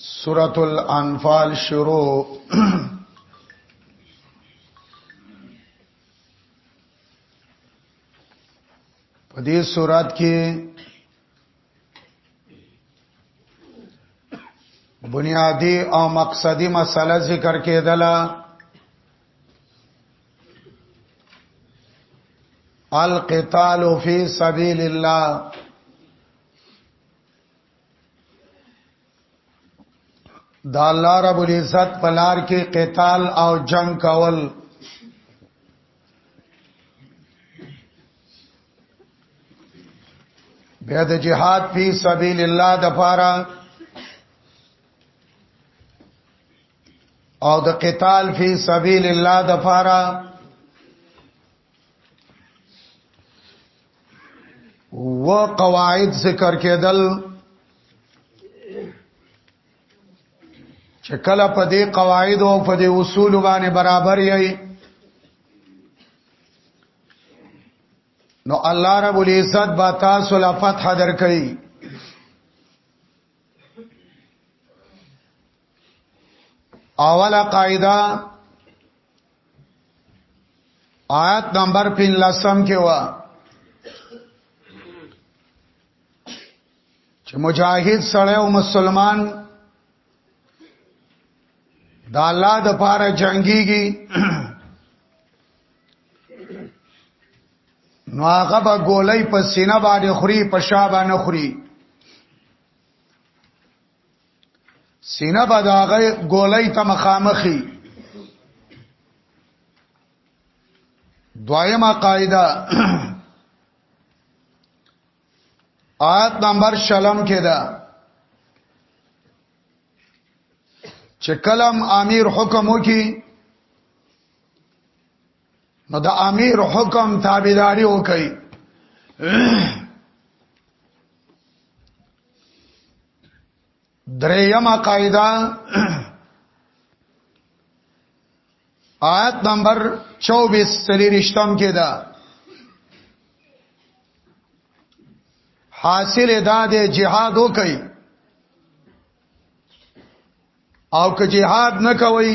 سورة الانفال شروع په دې سورات کې بنیادی او مقصدی مسله ذکر کېدله القتال فی سبیل الله دا الله رب العزت پلار کې قتال او جنگ کول بیا د جهاد فی سبیل الله د پاره او د قتال فی سبیل الله د پاره و قواعد ذکر کېدل چې کله په دې قواعد او په دې اصول باندې برابر یې نو الله رب العزت با تاسو لا فتح درکړي اوله قاعده آیت نمبر 15 کې وا چې مجاهد سره او مسلمان دا الله د پاره جنگيږي نو هغه به ګولۍ په سینه باندې خوري په شا باندې خوري سینه به دا ګولای ته مخامخي دویمه قاعده آیت نمبر شلم کې ده چې کلم امیر حکم وکي نو د امیر حکم تابعداري وکړي دریمه قاعده آیت نمبر 24 سلیریشتم کې ده حاصل دا د جهاد وکي او که جهاد نه کوي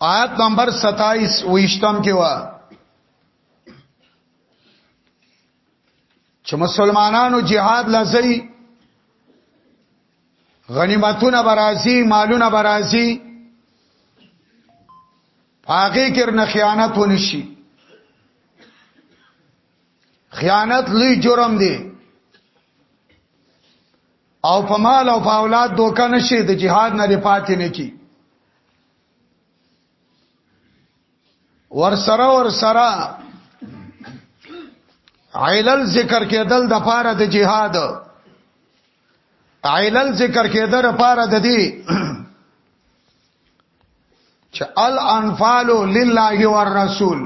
آیت نمبر 27 ویشتم کې وا چې مسلمانانو جهاد لځي غنیمتونه برازي مالونه برازي هغه کرن خیانت ونشي خیانت لوی جرم دی او په مال او په اولاد دوکه نشي د جهاد نه پاتې نه کی ورسره ورسره علل ذکر کېدل د پاره د جهاد علل ذکر کېدل د پاره د دې چې الانفال لله والرسول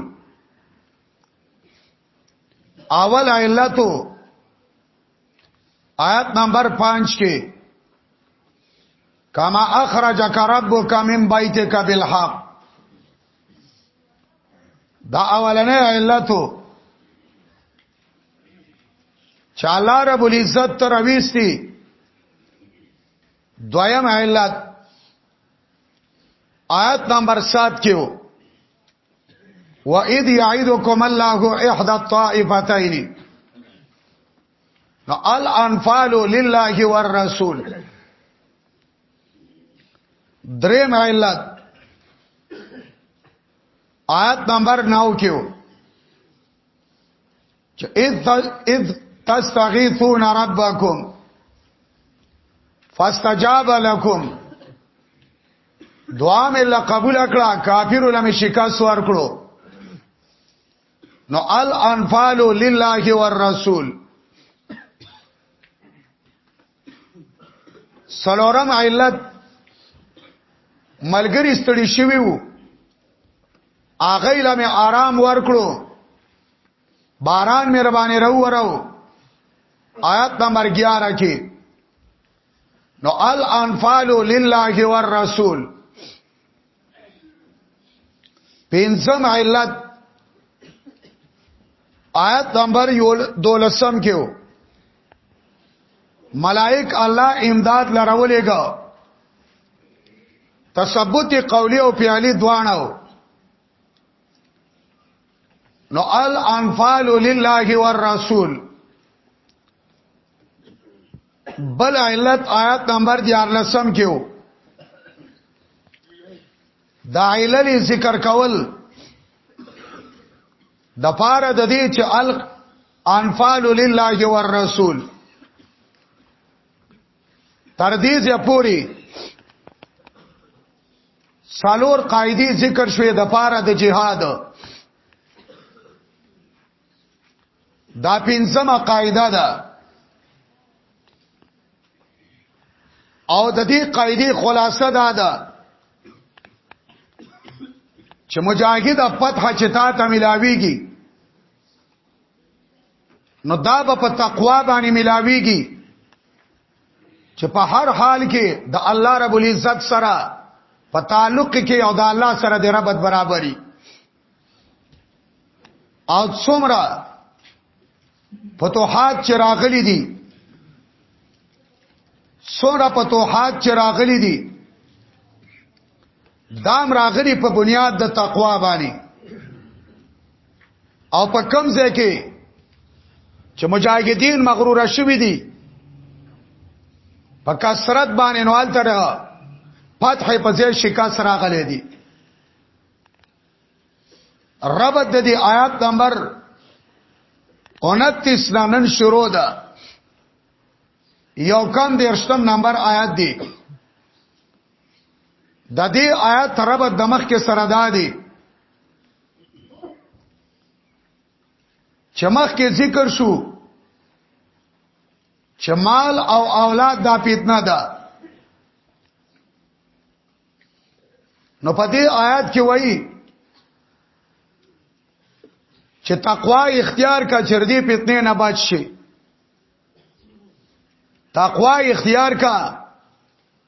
اول علتو آیت نمبر 5 کې کما اخرجک ربک من بیتک بالحق دا اولنې علتو چې الله رب العزت تر ویستی دویم علت آیت نمبر 7 کې وو وَإِذْ يَعِدُكُمْ اللَّهُ إِحْدَى الطَّائِفَتَيْنِ الْأَنْفَالُ لِلَّهِ وَالرَّسُولِ دریم علت آیت نمبر 9 کېو چې اذ تستغيثون ربكم فاستجاب لكم دعا مې الله قبول کړه کافر ولمه شکاس ور کړو نو الانفال لله والرسول سلورم علت ملګری ستړي شوی وو اغه لمه آرام ورکړو باران مې ربانه رو ورو آیات نمبر 11 کې نو الانفال لله والرسول پنځم علت آیت نمبر 12 کې و ملائک الله امداد لرولېګا تثبت قولی او فعلی دواړو نو الانفال لله والرسول بل علت آیات نمبر 14 کې وو دا علل ذکر کول د پاره د دې چې الق انفال لله والرسول تر دې چې پوری سالور قاعده ذکر شوې د پاره د جهاد دا پنځمه قاعده ده او د دې قاعده خلاصه ده ده چې مجاهد فتح چې تا ته ملاويږي نو دا به په تقوا باندې ملاويږي چې په هر حال کې د الله رب العزت سره په تعلق کې او د الله سره د ربط برابرۍ او څومره فتوحات چې راغلي دي څومره فتوحات چې راغلي دي دام راغلی په بنیاد د تقوا باندې او په کم ځای کې چې مجاهدین مغرور شوی دي په کثرت باندې نوال تر فتح په ځای شکاس راغلي دي رب د دې آیات نمبر 29 نن شروع ده یو کم دیرشتم نمبر آیات دی د دې آیات تربت د مخ کې سره دادي چې مخ کې ذکر شو چې مال او اولاد دا پیتنه ده نو په دې آیات کې وایي چې تقوا اختیار کا چردي پیتنه نه بچ شي تقوا اختیار کا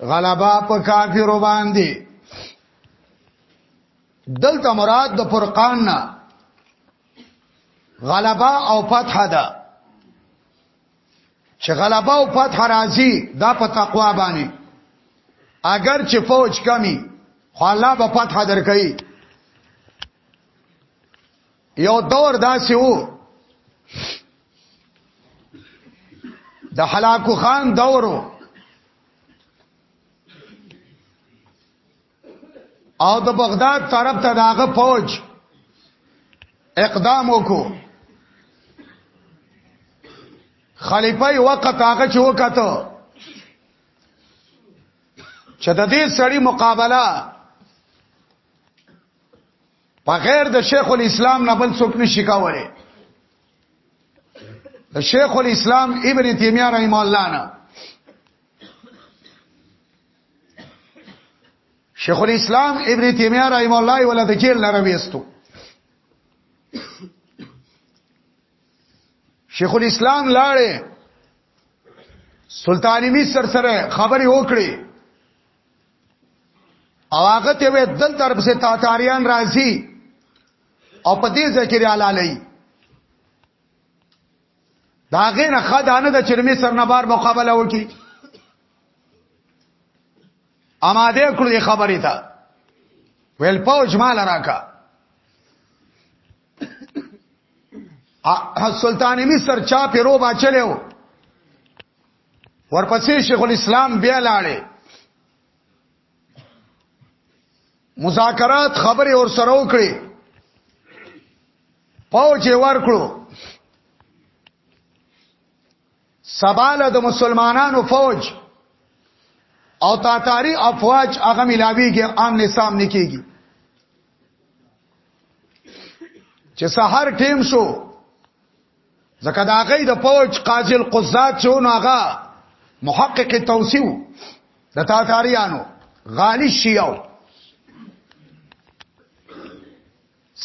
غلبا په کافر باندې دلته مراد د فرقان نه غلبا او فتح ده چې غلبا او فتح راځي دا په تقوا باندې اگر چې فوج کمی خو الله به فتح درکړي یو دور داسې وو د حلاکو خان دورو او د بغداد طرف ته داغه فوج اقدام وکړو خلیفہ وقت هغه چې وکړه چې د دې سړی مقابله په غیر د شیخ الاسلام نه بل څوک نشي کولای د شیخ الاسلام ابن تیمیه رحم الله نه شیخ الاسلام ابن تیمیه رحم الله ولا د جیل نه راوېستو شیخ الاسلام لاړې سلطان مصر سره خبرې وکړې او هغه ته وې دل طرف سے تاتاریان راځي او په دې ذکر علالای دا غینه خدانه د چرمی سرنبار مقابله وکي اماده کړې خبرې ته ویل پوج مال راکا سلطان مصر چا پیرو با چلو ورپسې شیخ الاسلام بیا لاړې مذاکرات خبرې اور سره وکړي پوج ورکړو سباله د مسلمانانو فوج او تاتاری افواج هغه ملاویږي عام نسام نکېږي چې سحر ټیم شو ځکه دا غي د پوج قاضي القضات چې ناغه محقق توسیو د تاتاریانو غالی شیاو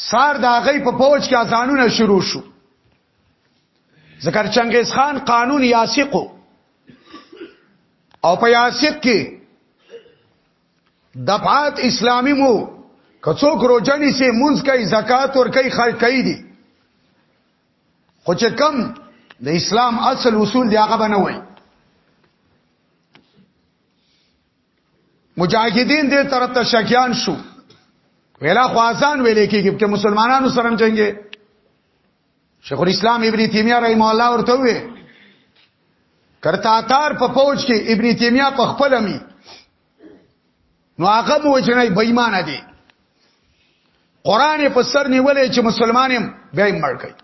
سار دا غي په پوج کې ازانونه شروع شو ذکر چنگیز خان قانون یاسقو او په یاسق کې دفعات اسلامی مو کڅوک روجنی سي منځ کوي زکات ور کوي خرج کوي دي خو چې کم د اسلام اصل اصول دی هغه نه وای مجاهدین دې طرف ته شکیان شو ویلا خوازان ویلې کېږي چې مسلمانانو سره جنگي شیخ الاسلام ابن تیمیه رحم الله ورته وی کرتا تار په پوج کې ابن تیمیه په خپل می نو هغه مو چې نه بېمانه دي قران په سر نیولې چې مسلمانیم بیا یې مړ کړي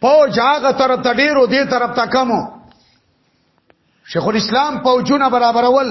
پوج هغه طرف ته ډیرو دې طرف ته کمو شیخ الاسلام پوجونه برابرول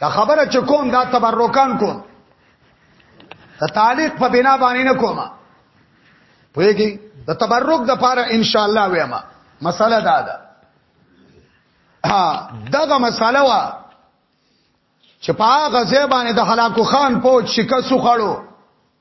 دا خبره چې کوم دا تبرکان کوم دا تعلیق په بنا باندې نه کوم پوهیږي د تبرک د پاره ان شاء الله وایم مساله دا ده ها دغه مساله وا چې په هغه ځای باندې د هلاکو خان پوج شکست خوړو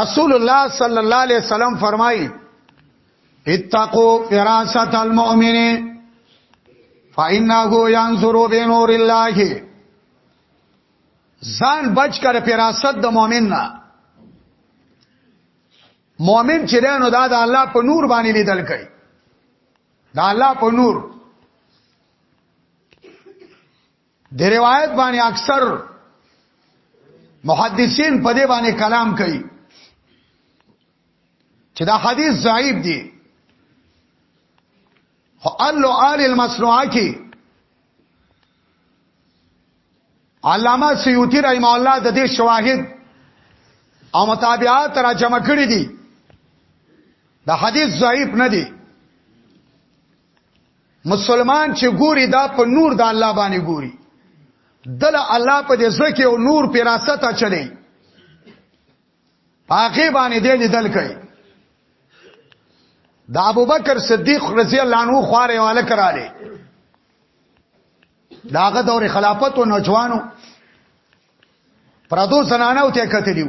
رسول الله صلی الله علیه وسلم فرمایي اتقوا فراست المؤمن فإنه ينظر بنور الله ځان بچ کړه فراست د مؤمن نه مؤمن چې نو دا د الله په نور باندې لیدل کوي دا الله په نور د روایت باندې اکثر محدثین په دې باندې کلام کوي چې دا حدیث ضعیف دی خو الله آل المصنوعه کې علامه سیوطی رحم الله د دې شواهد او مطابعات را جمع کړی دي دا حدیث ضعیف نه دی مسلمان چې ګوري دا په نور د الله باندې ګوري دل الله په دې زکه او نور په راسته چلی پاکه باندې دې لیدل کوي د ابوبکر صدیق رضی الله عنه خواره والا کراله داغه دور خلافت او نوجوانو پردو زنانه او ته کتلیو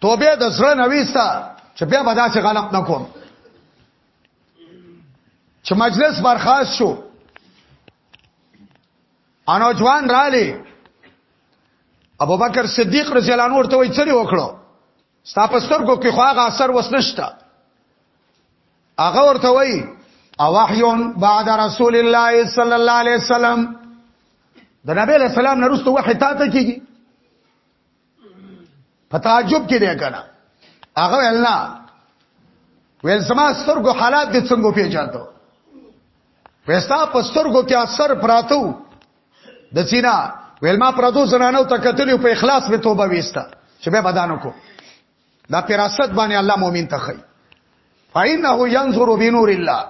توبه د زړه نويستا چې بیا به داسې غلط نه کوم چې مجلس برخاست شو انو ځوان رالی ابو بکر صدیق رضی الله عنه ورته وی چری وکړو ستا پستر کو کې خواغه اثر وسنشتا هغه ورته وی اوحیون بعد رسول الله صلی الله علیه وسلم د نبی له سلام نه رسو وحی تا ته کیږي په تعجب کې دی کنه هغه ویل نه ویل سما سترګو حالات دې څنګه پیژاندو وستا په سترګو کې اثر پراتو د سینا ویل ما پراتو زنانو ته کتلی په اخلاص می توبه وستا چې به بدانو کو دا فراست باندې الله مؤمن ته خي فإنه ينظر بنور الله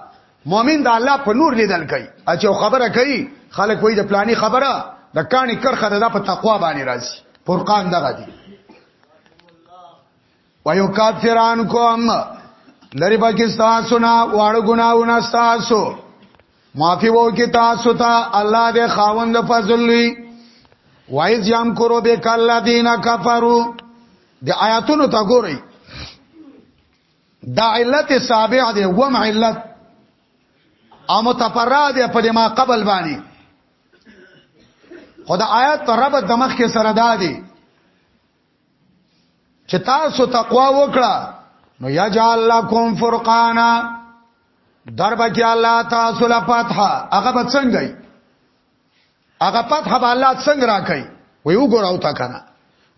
مؤمن دا الله په نور لیدل کوي اچو خبره کوي خلک وایي د پلاني خبره د کانی کرخه د په تقوا باندې راځي فرقان دغه دی وایو کافران کوم لری پاکستان سنا واړو ګناونه تاسو معافی وو کی تاسو ته تا الله دې خاوند فضل وی وایز یم کرو به کله دینا کفرو د آیاتونو ته ګورئ دا علت سابع دی وم علت او متفرع دی په ما قبل باندې خدا آیات رب د مخ کې سره دادی چې تاسو تقوا وکړه نو یجعل لکم فرقانا در بکی الله تاسو لا فتح هغه به څنګه وي هغه فتح به الله څنګه راکړي وی وګوراو تا کنه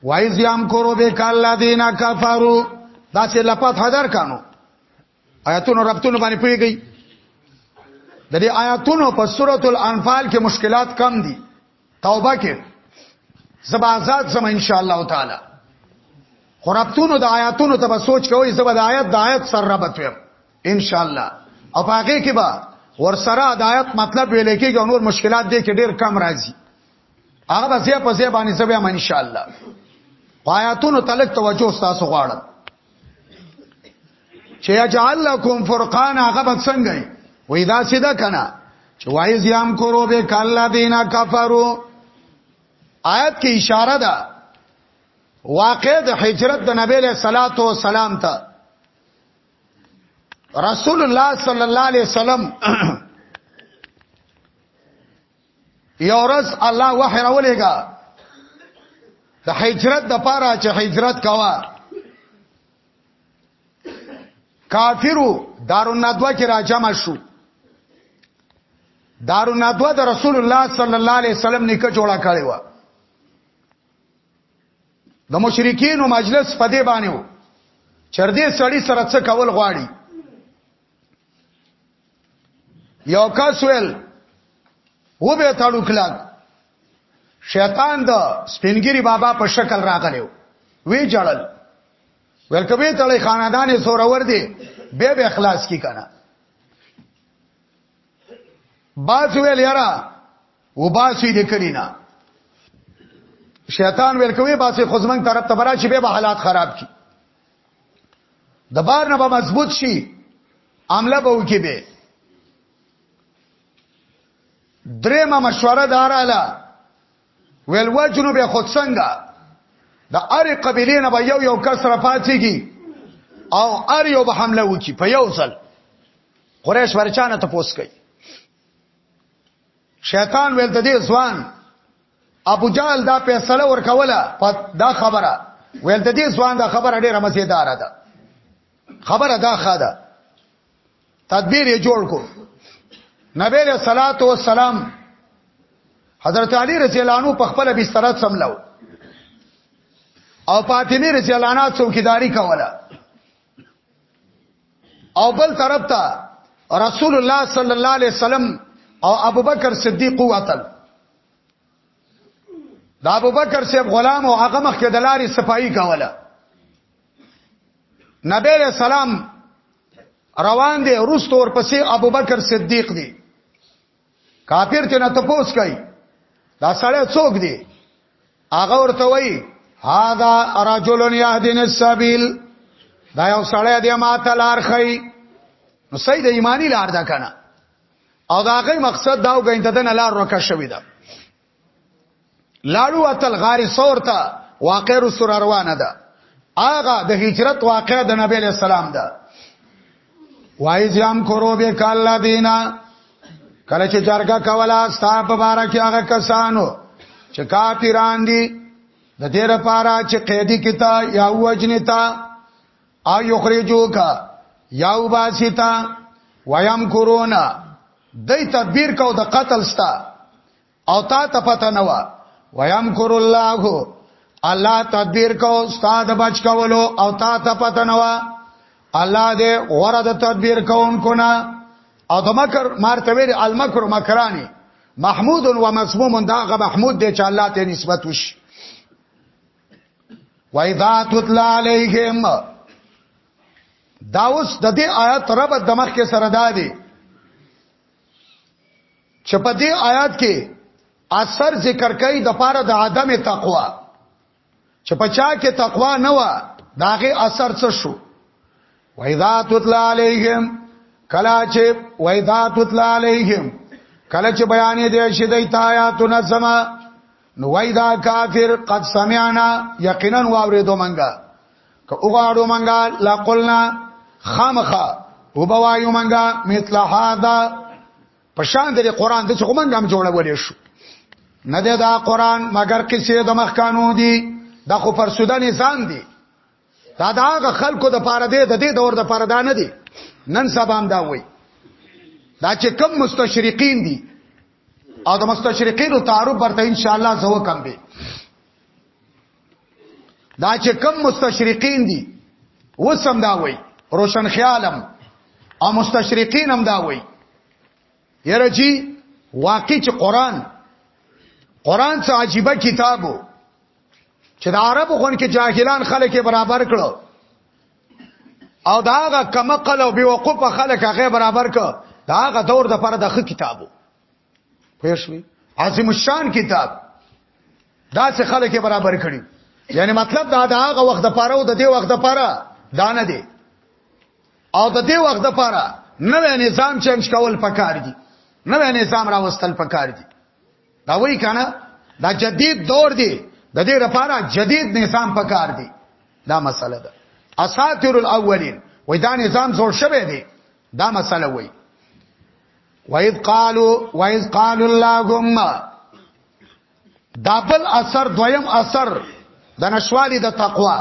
وای زیام کورو به کالا دینا کفرو دا چې لا فتح در کانو آیاتونو ربطونو باندې پیږي د دې آیاتونو په سورۃ الانفال کې مشکلات کم دي توبه کې زبا آزاد زم ان شاء الله تعالی خرابتونو د آیاتونو ته به سوچ کوئ زبا د آیات د آیات سره ربط ویم ان شاء الله او هغه کې به ورسره هدایت مطلب ویل کېږي او نور مشکلات دي کې ډېر کم راځي هغه به زیه په زیه باندې زبیا ان شاء الله آیاتونو تلک توجه تاسو غواړم چې اجعل لكم فرقان هغه به څنګه وي دا سیده کنه چې وای زیام کورو به کالا دینا کفرو آیت کې اشاره ده واقع د هجرت د نبی له صلوات و سلام ته رسول الله صلی الله علیه وسلم یو ورځ الله وحی راولېګا د هجرت د پاره چې هجرت کوا کافرو دارو ندوه کې راجم شو دارو ندوه د رسول الله صلی الله علیه وسلم نکه جوړه کړې و د مشرکینو مجلس په دې باندې و چر دې سړی سره څه کول غواړي یو کس ویل و به تړو کلاک شیطان د سپینګری بابا په شکل راغلی وی جړل ورکبه تړې خاندان سورور دی به به اخلاص کی کنه باز ویل یاره وباسي د کلینا شیطان ویل کوي باسي خو زمنګ طرف ته براشي به حالات خراب کی د بار نه به مضبوط شي عمله به وکي به درېما مشوره داراله ویل وجنو به خود څنګه د اره قبیله نه به یو یو کس را پاتېږي او اره یو به حمله وکي په یو ځل قریش ورچانه ته پوس کوي شیطان ویل ته دې ځوان ابو جهل دا فیصله ورکوله دا خبره ویل ته دې ځوان دا خبره ډیره مزیدار ده خبره دا خاده تدبیر یې جوړ کو نبی له صلوات و سلام حضرت علی رضی الله عنه په خپل بستر سملو او فاطمه رضی الله عنها څوکیداری کوله او بل طرف ته رسول الله صلی الله علیه وسلم او ابوبکر صدیق وتل دا ابوبکر صاحب غلام او هغه مخ کې د لارې صفائی کوله نبی علیہ السلام روان دی روس تور پسې ابوبکر صدیق دی کافر ته نه تپوس کوي دا سړی څوک دی هغه ورته وایي هاذا رجل يهدن السبيل دا یو سړی دی ما ته لار خي نو سید ایمانی لار ده کنه او دا غي مقصد دا وګین ته نه لار ورکه شوی ده لاړو اتل غار ثور ته واقع رسول روانه ده آغا د هجرت واقع د نبی له سلام ده وای ځم کورو به کاله دینا کله چې جرګه کوله ستا په بارا کې هغه کسانو چې کافران دي د دې لپاره چې قیدی کتا یا وجنتا او یخرجو کا یا وباسیتا ویم کورونا دای تدبیر کو د قتل ستا او تا ته پته نه و ویم کور الله الله تدبیر کو استاد بچ کولو او تا ته پته نه و الله دې غره د تدبیر کوونکو نه او د مکر مارته ویل المکر مکرانی محمود و مسموم دا غ محمود دې چې الله ته نسبت وشي وَإِذَا تُتْلَى عَلَيْهِمْ داوس د دې آیات رب د مخ کې سره دادي چې په دې آیات کې اثر ذکر کوي د پاره د عدم تقوا چې په چا کې تقوا نه و داغه اثر څه شو وایذا تطلع علیهم کلا چې وایذا تطلع علیهم کلا چې بیانې دې شې د آیات نظما نو وایذا کافر قد سمعنا یقینا واوریدو منګه که وګاړو منګه لا قلنا خامخه وبوایو منګه مثل هذا پشان د قران د څخه منګه هم جوړولې شو نه ده دا قران مگر کسې د مخکانو دي د خو پر سوده نسان دي دا دا خلکو د پاره دی د دې دور د پاره دا نه دي نن سبا هم دا وای دا چې کم مستشرقین دي او د مستشرقینو تعارف برته ان شاء الله زو کم به دا چې کم مستشرقین دي وسم دا وای روشن خیالم او مستشرقین هم دا وای یره جی واقع چې قران قران څه عجیبه کتابو چې د عربو خون کې جاهلان خلک برابر کړو او دا هغه کمقل او بیوقوف خلک هغه برابر کړو دا هغه دور د پر دغه کتابو پېښوي عظیم الشان کتاب دا څه خلک برابر کړي یعنی مطلب دا دا هغه وخت د پاره او د دې وخت د پاره دا نه دی او د دې وخت د پاره نوې نظام چینج کول پکار دي نوې نظام راوستل پکار دي دا وایي کنه دا جدید دور دی د دې لپاره جدید نظام پکار دی دا مسله ده اساطیر الاولین وای دا نظام جوړ شوی دی دا مسله وای وایذ قالو وایذ قال اللهم دابل اثر دویم اثر د نشوالی د تقوا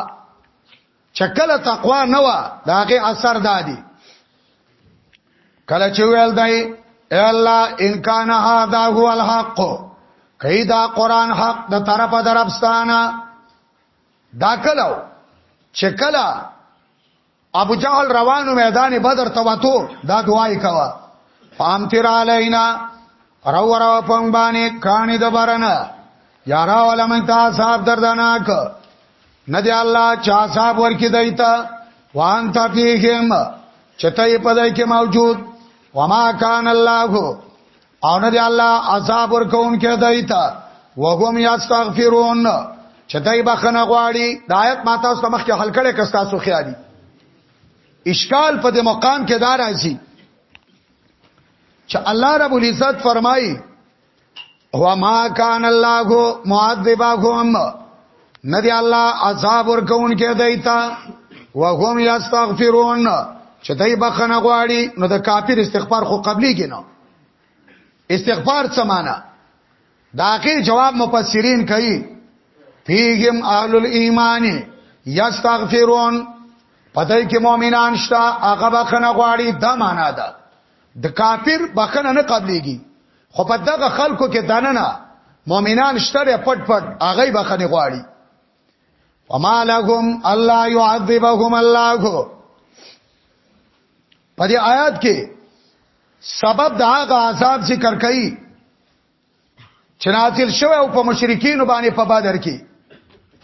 چکل تقوا نه وا داغه اثر دادی کله چې ویل دای اے الله ان کان هذا هو الحق کیدا قران حق د طرفه درپستانه دا کلو چې کله ابو جهل روانو میدان بدر ته وته دا دعای کوا فام تیر علینا رو رو پنګ باندې کانی د برنه یارا ولا من تا صاحب دردناک ندی الله چا صاحب ورکی دایتا وان تا پیهم چته په دای کې موجود وما کان الله او نه دی الله عذاب ورکون کې دای ته وهم یستغفرون چې دای بخنه غواړي د آیت ماته سره مخ کې حل کړي که تاسو خیالي اشکال په دې مقام کې دار راځي چې الله رب العزت فرمایي هو ما کان الله معذبهم ندی الله عذاب ورکون کې دایتا وهم یستغفرون چې دای بخنه غواړي نو د کافر استغفار خو قبلي کې نه استغفار څه معنا دا اخر جواب مفسرین کوي فیهم اهل الايمان یستغفرون پدای کې مؤمنان شته هغه بخنه غواړي دا معنا ده د کافر بخنه نه قبليږي خو په دغه خلکو کې دننه مؤمنان شته پټ پټ هغه بخنه غواړي وما لهم الله يعذبهم الله په دې آیات کې سبب د هغه عذاب ذکر کړي چې نازل شوی او په مشرکین باندې په بدر کې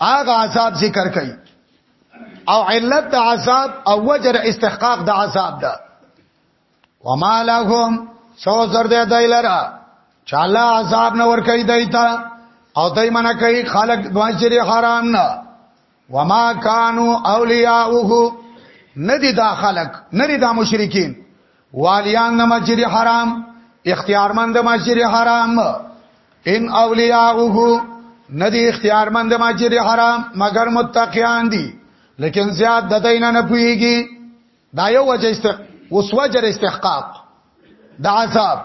هغه عذاب ذکر کړي او علت د عذاب او وجر استحقاق د عذاب ده وما لهم سو زر دې دایلرا چاله عذاب نه ور کوي دایتا او دای منه کوي خلق دوانچری حرام نه وما كانوا اولیاءه ندی دا خلق ندی دا مشرکین والیان نه مسجد حرام اختیارمند مسجد حرام ان اولیاءه ندی اختیارمند مسجد حرام مگر متقیان دي لیکن زیاد د دینه نه پویږي دا یو وجه است اوس وجر استحقاق د عذاب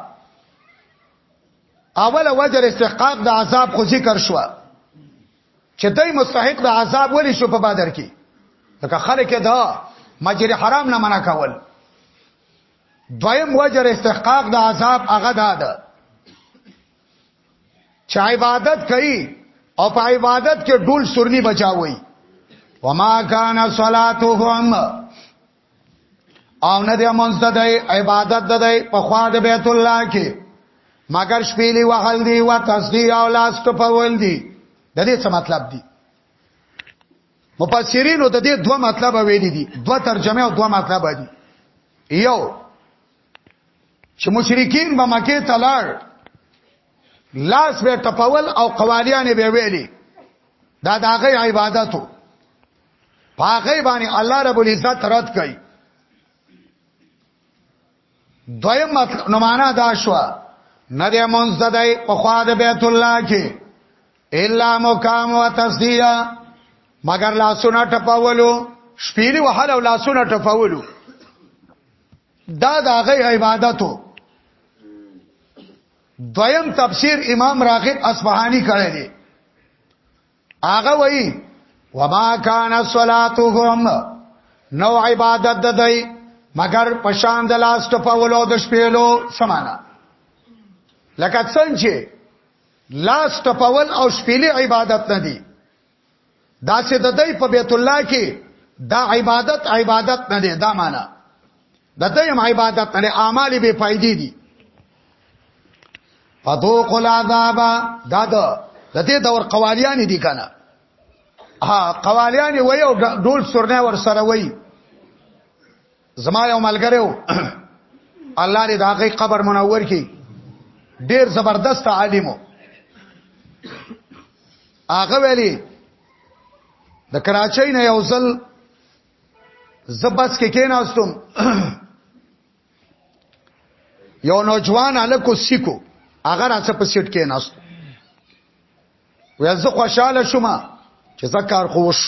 اوله وجر استحقاق د عذاب خو ذکر شو چې دای مستحق د عذاب ولی شو په بدر کې ځکه خلک دا مجری حرام نه منع کول دویم وجر استحقاق د عذاب هغه دا ده چې عبادت کوي او په عبادت کې ډول سورني بچاوي وما کان صلاتهم او نه دې مونږ ته د عبادت د په خوا د بیت الله کې مگر شپېلې وحل دی او تصدیق او لاس ته پول دی د دې څه مطلب دی مفسرین د دې دوه مطلب ویلي دي دوه ترجمه او دوه مطلب دي یو چې مشرکین به مکه ته لاړ لاس به ټپول او قوالیان به ویلي دا داغه عبادتو پاغه باندې الله رب العزت رد کړي دویم مطلب نو معنا دا شو نه د مونږ دای په خوا د بیت الله کې الا مقام و تصدیه مگر لاسونه ټپولو شپېری وحل او لاسونه ټپولو دا دا غي عبادتو دویم تفسیر امام راغب اصفهانی کړی دی هغه وایي وما کان صلاتهم نو عبادت د دی مگر پشان د لاس ټپولو د شپېلو سمانا لکه څنګه چې لاس ټپول او شپېلې عبادت نه دي دا چې د دې په بیت الله کې دا عبادت عبادت نه دی دا معنا د دې هم عبادت نه اعمال به فائدې دي فذوق العذاب دا د دې دور قوالیان دي کنه ها قوالیان وای او ډول سرنه ور سره وای زما یو ملګری و الله دې دا غي قبر منور کړي ډیر زبردست عالم هغه ویلي د کراچۍ نه یو ځل زبس کې کېناستم یو نوجوان الکو سیکو هغه راڅ په سیټ کې ناست وې زه خوشاله شوم چې زکار خوش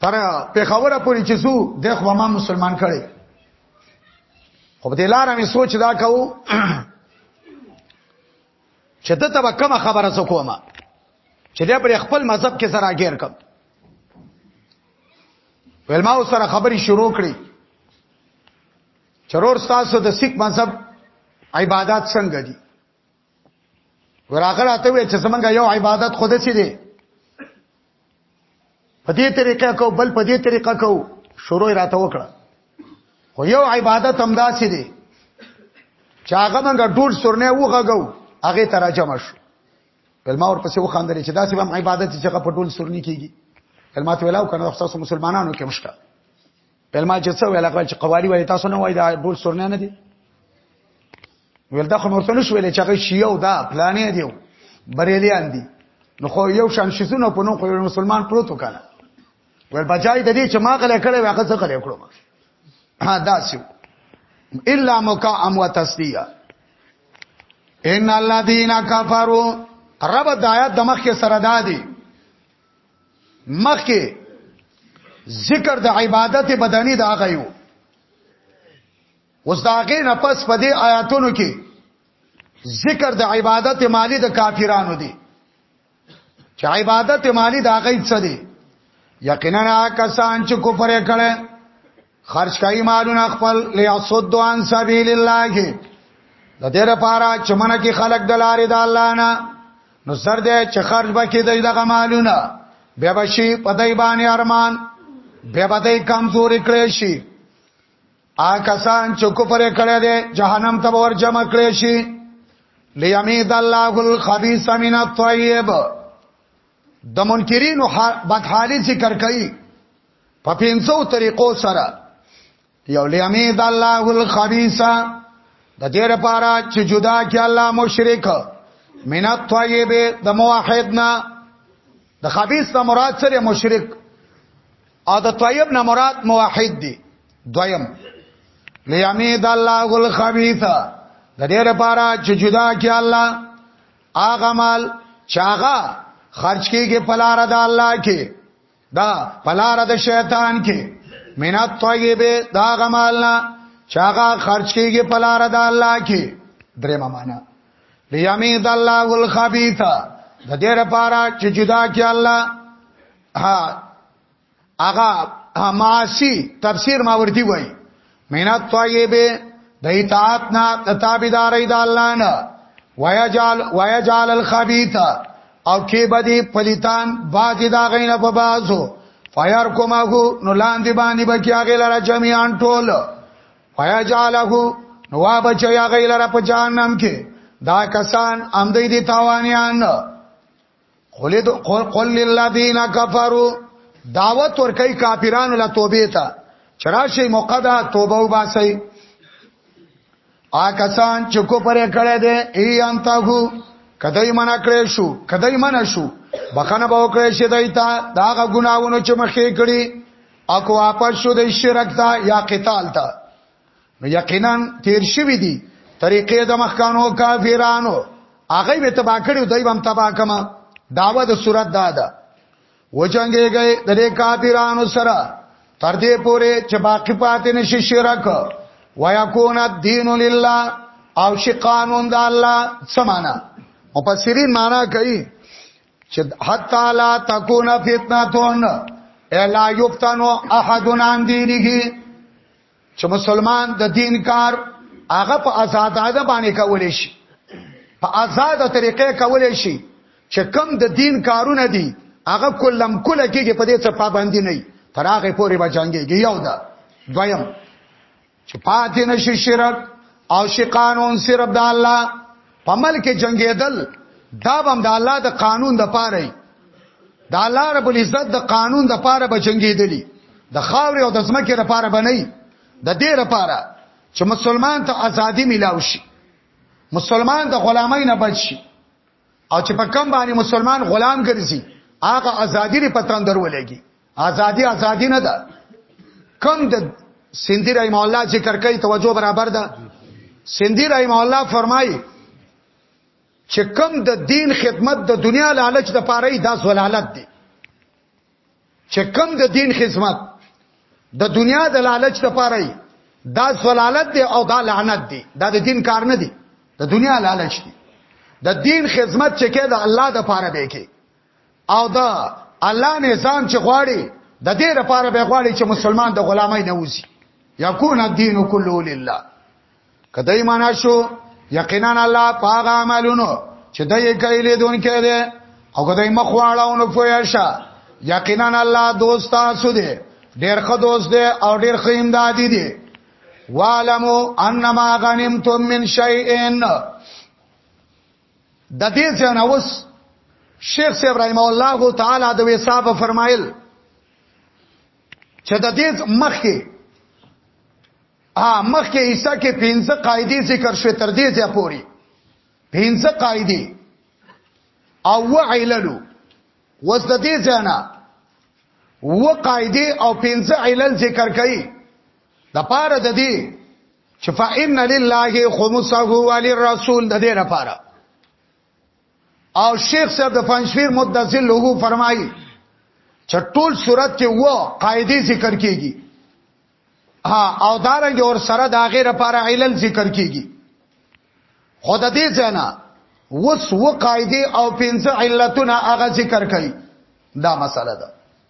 تر پیښوره پوری چې زو د خو ما مسلمان کړي خو په دې لار مې سوچ دا کو چې ته تب کوم خبره زو کومه چې دا پر خپل مذهب کې سره غیر کم ولما سره خبري شروع کړي چرور تاسو د سیک مذهب عبادت څنګه دي وراغه راته وی چې زمونږ یو عبادت خود سي دي په دې طریقه کو بل په دې طریقه کو شروع راته وکړه خو یو عبادت هم داسې دي چې هغه موږ ټول سرنه وغږو هغه ترجمه شو کلمه ورپسې وخاندل چې داسې هم عبادت چې هغه په ټول سرنی کیږي کلمات ویلاو کنه خصوص مسلمانانو کې مشکل پلما چې څو ویل هغه چې قوالی وای تاسو نه وای دا ډول سرنه نه دي ویل دا خو مرته نشو ویل چې هغه شیعه او دا پلانې دی بریلیان دي نو خو یو شان شیزونه په نو خو یو مسلمان پروت وکړه ول بچای د دې چې ما غلې کړې واخه څه کړې کړو ها دا سیو الا مقام وتسلیه ان الذين كفروا رب د آیات د مخ کې سره دادي مخکې ذکر د عبادت بدني دا غيو اوس دا غي نه پس په دې آیاتونو کې ذکر د عبادت مالی د کافرانو دی چې عبادت مالی دا غي څه دی یقینا کسان چې کفر کړي خرج کوي مالونه خپل ليصد عن سبيل الله د دې لپاره چې منه کې خلق د لارې د الله نه نو سر دې چې خرج بکې د دغه مالونه بیا بشي پدای باندې ارمان بیا پدای کمزور کړي شي آ کسان چې کفر کړي دي جهنم ته ور جمع کړي شي ليميد الله الخبيث من الطيب د منکرینو بدحالي ذکر کوي په پنځو طریقو سره یو لیمه د الله الخبيثه د دې لپاره چې جدا کې الله مشرک منات طیب د موحدنا د خبيث نه مراد سره مشرک او د طیب نه مراد موحد دی دویم لیمه د الله الخبيثه د دې لپاره چې جدا کې الله هغه مال چاغه خرج کیږي پلار د الله کې دا پلار د شیطان کې مینات طیبه دا غمالنا چاغه خرج کیږي پلار د الله کې درې معنا لیامید الله الخبیث د دې لپاره چې جدا کې الله ها اغا معاصی تفسیر ماوردی وای مینات طیبه د اطاعت نه د تابعداري د الله نه ويجعل ويجعل الخبيث او کې بدی پلیتان باج دا غینه په بازو فیر کومه نو لاندې باندې بکی هغه لره جميعا ټول فیجعله نو وا بچي هغه لره په جهنم کې دا کسان امدې دي تاوانيان قل قل للذین کفروا دعوت ور کوي کافرانو له توبې ته چرشی موقع ده توبه وباسي آکسان چې کو پرې کړه دې ای انتهو کدی منا کړې شو کدی منا شو بخنه به وکړې شي دایتا داغه ګناوونو چې مخې کړي اکو واپس شو د شرک ته یا قتال ته نو یقینا تیر شوی دی طریقې د مخکانو کافرانو هغه به تبا کړو دوی هم تبا کما داوا د صورت دادا وجنګي گئے د دې کافرانو سره تر دې پوره چې باقی پاتې نشي شرک ويكون الدين لله او شي قانون د الله سمانا مفسرین معنا کوي چې حتا لا تكون فتنه الا يفتنوا احد عن دينه چې مسلمان د دین کار هغه په آزادانه باندې کولې شي په آزاده طریقې کولې شي چې کم د دین کارونه دي هغه کلم کله کېږي په دې څه پابندي نه تر هغه پورې به جنگيږي یو دا دویم چې پاتې نشي شرک او شي قانون صرف د الله په عمل کې جنگیدل دا بم د الله د قانون د پاره دی د الله رب العزت د قانون د پاره به جنگیدلی د خاورې او د ځمکې لپاره بنئ د دې لپاره چې مسلمان ته ازادي ملاوي شي مسلمان د غلامۍ نه بچ شي او چې په کم باندې مسلمان غلام ګرځي هغه ازادي لري پتان درولېږي ازادي ازادي نه ده کم د سیندی رحم الله ذکر کوي توجه برابر ده سیندی رحم الله فرمایي چې کم د دین خدمت د دنیا لالچ د پاره دا زلالت دی چې کم د دین خدمت د دنیا د لالچ د پاره دا زلالت دی او دا لعنت دی دا د دین کار نه دی د دنیا لالچ دی د دین خدمت چې کې د الله د پاره به کې او دا الله نظام چې غواړي د دې لپاره به غواړي چې مسلمان د غلامۍ نه وځي یکون الدین کله لله کله ایمان شو یقینا الله پاک عملونو چې دای کوي له دون کې ده او کله مخ واړاونه پویا شه یقینا الله دوست تاسو دی ډیر ښه دوست دی او ډیر ښه امدادي دی والمو انما غنمتم من شیئن د دې ځنه اوس شیخ صاحب رحم الله تعالی د وساب فرمایل چې د دې مخکې ها مخکې عیسی کې پنځه قاعده ذکر شوې تر دې ځه پوری پنځه قاعده او وعللو وس د دې ځنه و قاعده او پنځه علل ذکر کړي د پاره د دې چې فإن لله خمسه وللرسول د دې لپاره او شیخ صاحب د فنشویر مدذل لوګو فرمایي چې ټول صورت کې و قاعده ذکر کیږي ها او دارنګ اور سره د هغه لپاره علل ذکر کیږي خود دې ځنا وس و قاعده او پنځه علتونه هغه ذکر کړي دا مسله ده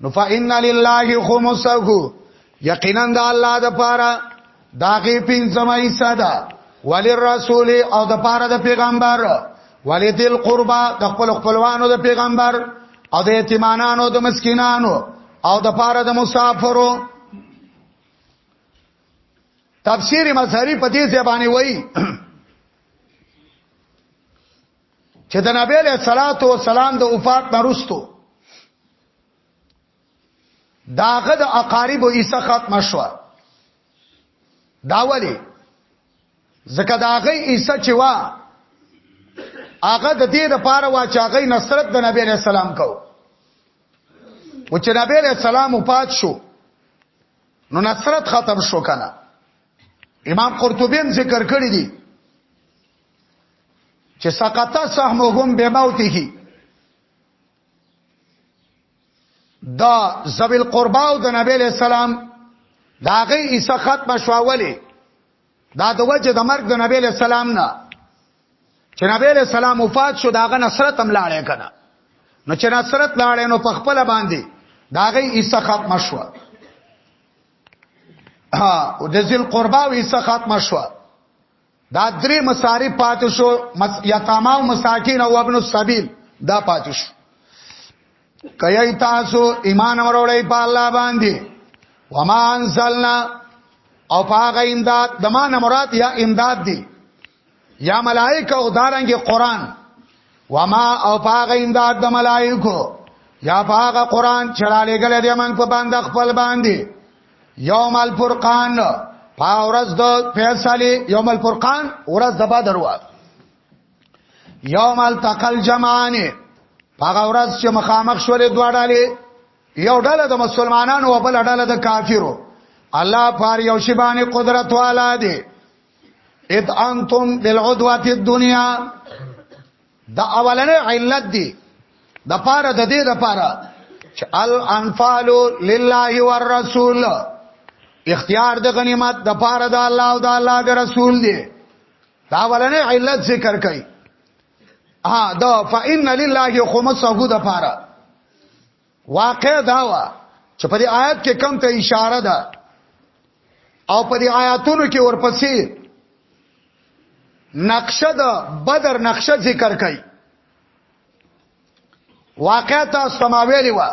نو فإِنَّ لِلَّهِ خُمُسَهُ یقینا د الله د پاره داغه پنځمه حصہ ده وللرسول او د پاره د پیغمبر ولذل قربا د خپل خپلوانو د پیغمبر او د یتیمانانو د مسکینانو او د پاره د مسافرو تفسیر مظهری په دې ځبانه وایي چې د نبی له صلوات و سلام د وفات نرستو داغه د اقارب او عیسی ختم شو دا ولی زکه داغه عیسی چې وا هغه د دې د پاره وا چې هغه نصرت د نبی له سلام کو او چې نبی له سلام وفات شو نو نصرت ختم شو کنه امام قرطبی هم ذکر کړی دی چې سقط سهمهم بموته دا زویل قربا او د نبی له سلام دا غي ایسه ختم شواولې دا د وجه د مرګ د نبی له سلام نه چې نبی له سلام وفات شو داغه نصرت هم لاړې کنه نو چې نصرت لاړې نو په خپل باندې دا غي ایسه ختم شو ها او د ذل قربا او ایسه ختم شو دا درې مصارف پاتې شو یتاما او مساکین او ابن السبیل دا پاتې شو کای تاسو ایمان وروړی په الله باندې وما انزلنا او پاغه امداد د ما نه مراد یا امداد دی یا ملائکه او دارنګ قران وما او پاغه امداد د ملائکه یا پاغه قران چراله ګل دی من په باندې خپل باندې یوم الفرقان پاورز د فیصله یوم الفرقان ورځ د بدر وا یوم التقل جمعان هغه ورځ چې مخامخ شولې دوه ډلې یو ډله د مسلمانانو او بل ډله د کافرو الله پر یو شی باندې قدرت والا دی اذ انتم بالعدوه الدنيا د اولنې علت دی د پاره د دې د پاره چې الانفال لله والرسول اختیار د غنیمت د پاره د الله او د الله د رسول دی دا اولنې علت ذکر کړي ها دا فإن لله خمسه د پاره واقع دا وا چې په دې آیت کې کم ته اشاره ده او په دې آیاتونو کې ورپسې نقشه ده بدر نقشه ذکر کړي واقع تا سماویلی وا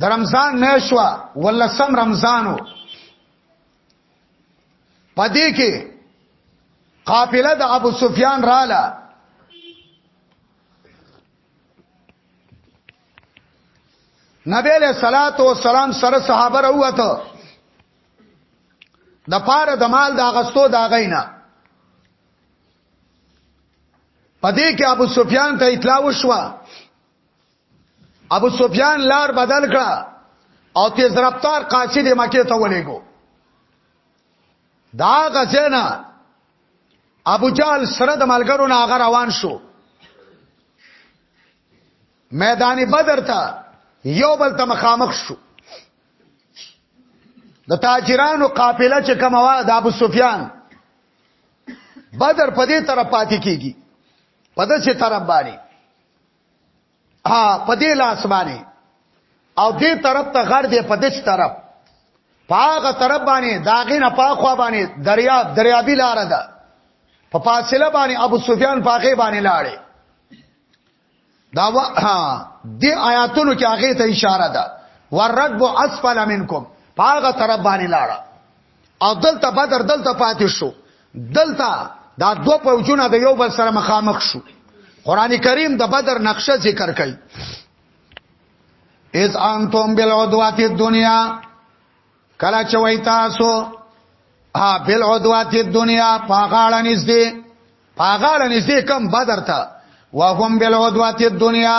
د رمضان میشوا ولسم رمضانو پدې کې قافله د ابو سفیان رااله نبی علیہ الصلات والسلام سره صحابه راوته د پاره د مال د اغستو دا غینا پدې کې ابو سفیان ته اطلاع وشو ابو سفیان لار بدل کړه او تیز رفتار قاصد مکه ته ولېګو دا غزینا ابو جال سره د ملګرو نه هغه روان شو میدان بدر ته یو بل ته مخامخ شو د تاجرانو قافله چې کومه د ابو سفیان بدر په دې طرف پاتې کیږي په دې طرف باندې په دې لاس باندې او دې طرف ته غړ دې په دې طرف پاغه طرف باندې داغه نه پاخوا باندې دریا دریابی لار ده په فاصله باندې ابو سفیان پاخه باندې لاړې دا و ها دې آیاتونو کې هغه ته اشاره ده ورکب اسفل منکم پاغه طرف باندې لاړه او دلته بدر دلته پاتې شو دلته دا دو پوجونه د یو بل سره مخامخ شو قران کریم د بدر نقشه ذکر کړي اذ انتم بالعدوات الدنيا کلا چوي تاسو ها بالعدوات الدنيا پاغاړه نږدې پاغاړه نږدې کم بدر ته وهم بالعدوات الدنيا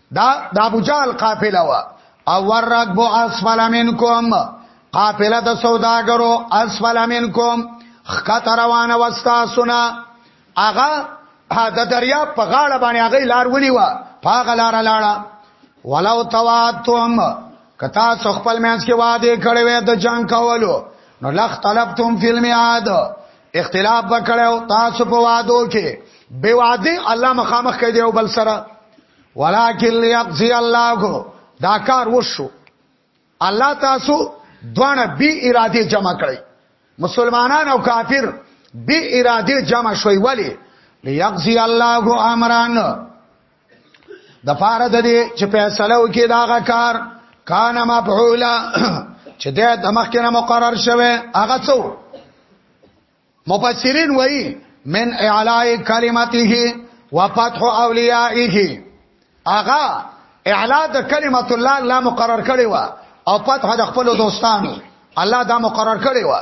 دا د ابو جهل قافله وا او ورغب اسفل منکم قافله د سوداګرو اسفل منکم خکت روانه وستا سنا اغا د دریا په غاړه باندې هغه لار ونی و پاغه لار لاړه ولو تواتم کتا خپل مینس کې وعده کړې وې د جنگ کولو نو لخ طلبتم فی المیاد اختلاف وکړو تاسو په وادو کې به وعده الله مخامخ کوي او بل سره ولکن ليقضي الله دا کار وشو الله تاسو دوانه بی اراده جمع کړی مسلمانان او کافر بی اراده جمع شوی ولی ليقضي الله امران د پاره د دې چې فیصله وکړي دا کار کان مفعولا چې د دمخکنه مقرر شوه هغه څو مفسرین وایي من اعلاء کلمته وفتح اولیائه هغه اعلاء د کلمت الله لا مقرر کړي وا او فتح د خپل دوستانو الله دا مقرر کړي وا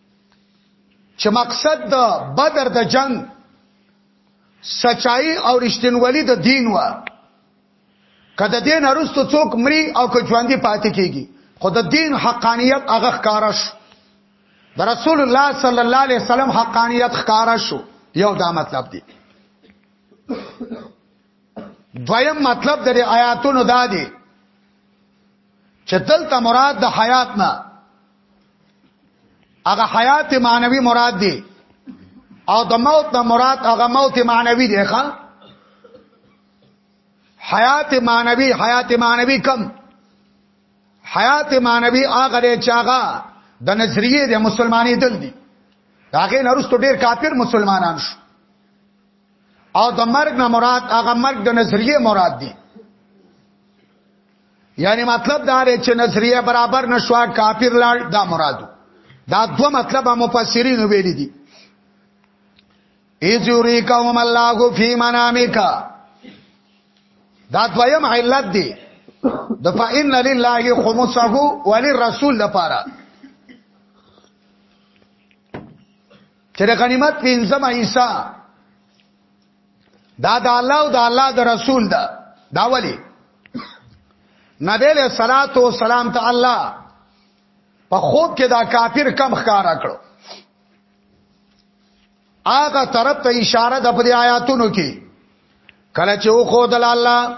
چې مقصد د بدر د جنگ سچای او رښتینولي د دین و کله دین ارستو څوک مري او که ژوندې پاتې کیږي خو د دین حقانیت هغه ښکارا شو د رسول الله صلی الله علیه وسلم حقانیت ښکارا شو یو دا مطلب دی دویم مطلب د آیاتونو دا دی چې دلته مراد د حیات نه هغه حیات معنوي مراد دی او د موت نه مراد هغه موت معنوي دی ښا حیات معنوي حیات معنوي کم حیات معنوي هغه دی چې هغه د نظریه د مسلمانې دل دی هغه نرستو ډیر کافر مسلمانان شو او د مرګ نه مراد هغه مرګ د نظریه مراد دی یعنی مطلب دا دی چې نظریه برابر نشوا کافر لاړ دا مرادو دا دو مطلب مفسرین ویل دي ایز یوریکهم الله فی منامک دا دویم علت دی د فإن لله خمسه وللرسول لپاره چې د غنیمت پنځمه حصہ دا د الله او د الله د رسول دا دا ولی نبی له صلوات و سلام ته الله په خوب کې دا کافر کم ښکارا کړو هغه طرف ته اشاره د پدې آیاتونو کې کله چې و خو د الله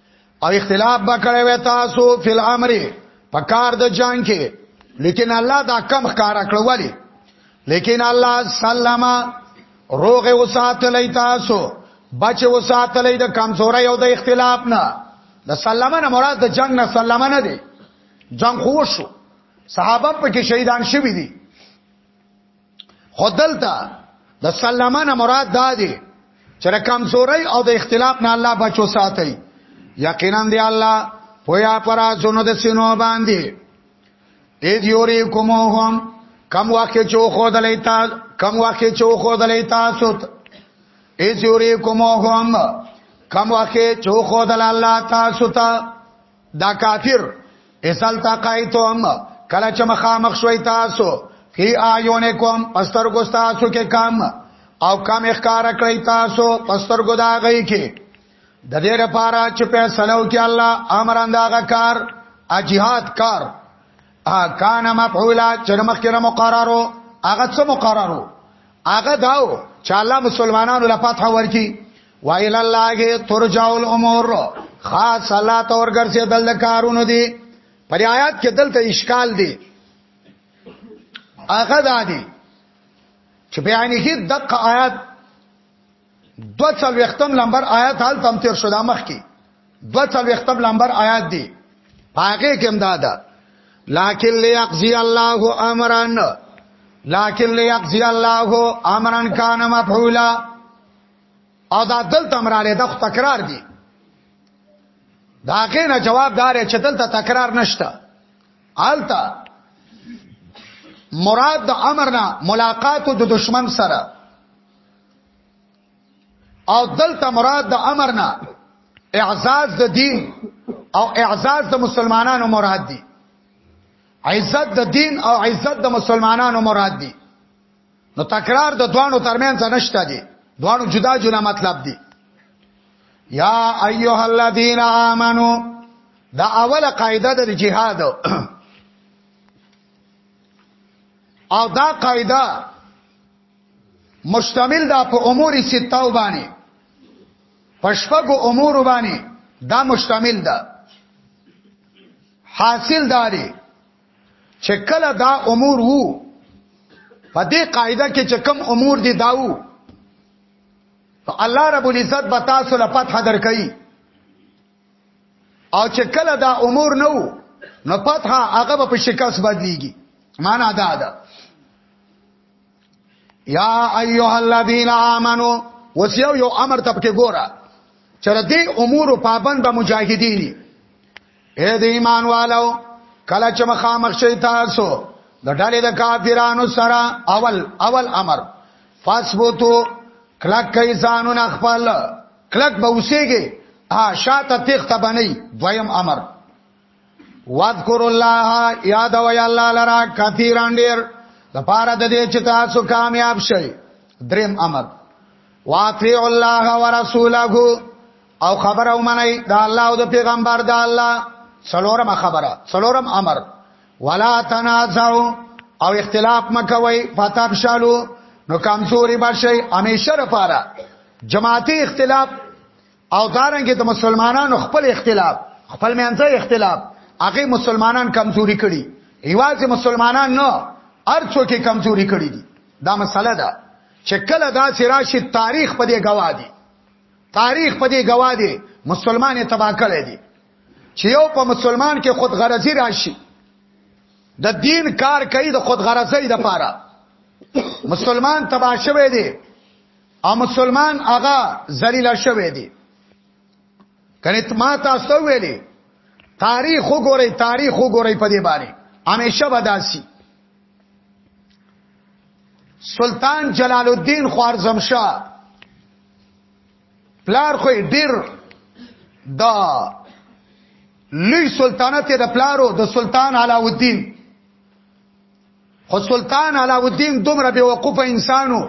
او اختلاف به کړی وې تاسو فل امر په کار د جنگ کې لیکن الله دا کم ښکار کړو ولی لیکن الله سلام روغ او ساتلې تاسو بچ او ساتلې د کمزوري او د اختلاف نه د سلامانه مراد د جنگ نه سلامانه دی جنگ خوشو صحابه په کې شهیدان شوی دي خدلتا د سلامه نه مراد دا دی چې د کمزوري او د اختلاف نه الله بچو ساتي یقینا دی الله پویا پرا زونو د سینو باندې اې دیوري کومهم کم واکه چو خو د لیتا کم واکه چو خو د لیتا سوت اې دیوري کومهم کم واکه چو خو د الله تاسو ته دا کافر اسل تقایتم کله چې مخامخ شوي تاسو فی آیونکم پستر کو تاسو کې کم او کم اخکار کړی تاسو پستر کو دا غي کې د دې لپاره چې په سلو کې الله امر انداغه کار اجهاد کار ا کان مفعولا چې مخکره مقررو هغه څه مقررو هغه داو چې الله مسلمانانو لپاره ورکی وایل الله ترجع الامور خاص الله ته ورګرځي دل کارونه دي پر آیات کې دلته اشکال دي هغه دادي چې بیان کې دغه آیات دو څل وختم نمبر آیات حال تم تیر شو د مخ کې دو څل وختم نمبر آیات دي هغه کې هم دادا لکن ليقضي الله امرا لكن ليقضي الله امرا كان مفعولا او دا دلته امراله د تکرار دی دا غینه جواب دار چې دلته تکرار نشته آلتا مراد د امرنا ملاقات د دشمن سره او دلته مراد د امرنا اعزاز د دین او اعزاز د مسلمانانو مراد دی عزت د دین او عزت د مسلمانانو مراد دی نو تکرار د دوانو ترمنځ نشته دي دوانو جدا جدا مطلب دي یا ایها الذین آمنو دا اوله قاعده د جهاد او دا قاعده مشتمل ده په امور ستاو باندې پشپګو امور باندې دا مشتمل ده حاصل داري چې کله دا امور وو په دې قاعده کې چې کم امور دي داو نو الله رب العزت به تاسو له فتح درکړي او چې کله دا امور نو نو فتح هغه په شکست بدليږي معنا دا ده یا ایها الذین آمنو وسیو یو امر تپکه ګوره چر دې امور پابند به مجاهدین اے د ایمان والو کله چې مخامخ شي تاسو د ډلې د کافرانو سره اول اول امر فاسبوتو کلک کای ځانون خپل کلک به اوسېږي ها شاته تخت بنئ دویم امر واذکر الله یاد وی الله لرا کثیران ډیر د پاره د دې چې تاسو کامیاب شئ دریم امر واطیع الله ورسوله او خبره ومني د الله او د پیغمبر د الله څلورم خبره څلورم امر ولا تنازعوا او اختلاف مکوي فتفشلوا نو کمزوري بشي همیشه لپاره جماعتي اختلاف او دارنګ د مسلمانانو خپل اختلاف خپل منځه اختلاف هغه مسلمانان کمزوري کړي ایواز مسلمانان نه ارڅو کې کمزوري کړي دي دا مسله ده چې کله دا سراشي تاریخ په دې گواهی تاریخ په دې گواه دی مسلمان یې تباہ کړی دی چې یو په مسلمان کې خود غرضی راشي د دین کار کوي د خود غرضی د پاره مسلمان تباہ شوی دی او مسلمان هغه ذلیل شوی دی کنه ما تاسو ویلي تاریخ وګورئ تاریخ وګورئ په دې باندې همیشه بداسي سلطان جلال الدین خوارزمشاه پلار خو ډیر دا لوی سلطنت د پلارو د سلطان علاوالدین خو سلطان علاوالدین دومره به وقوفه انسانو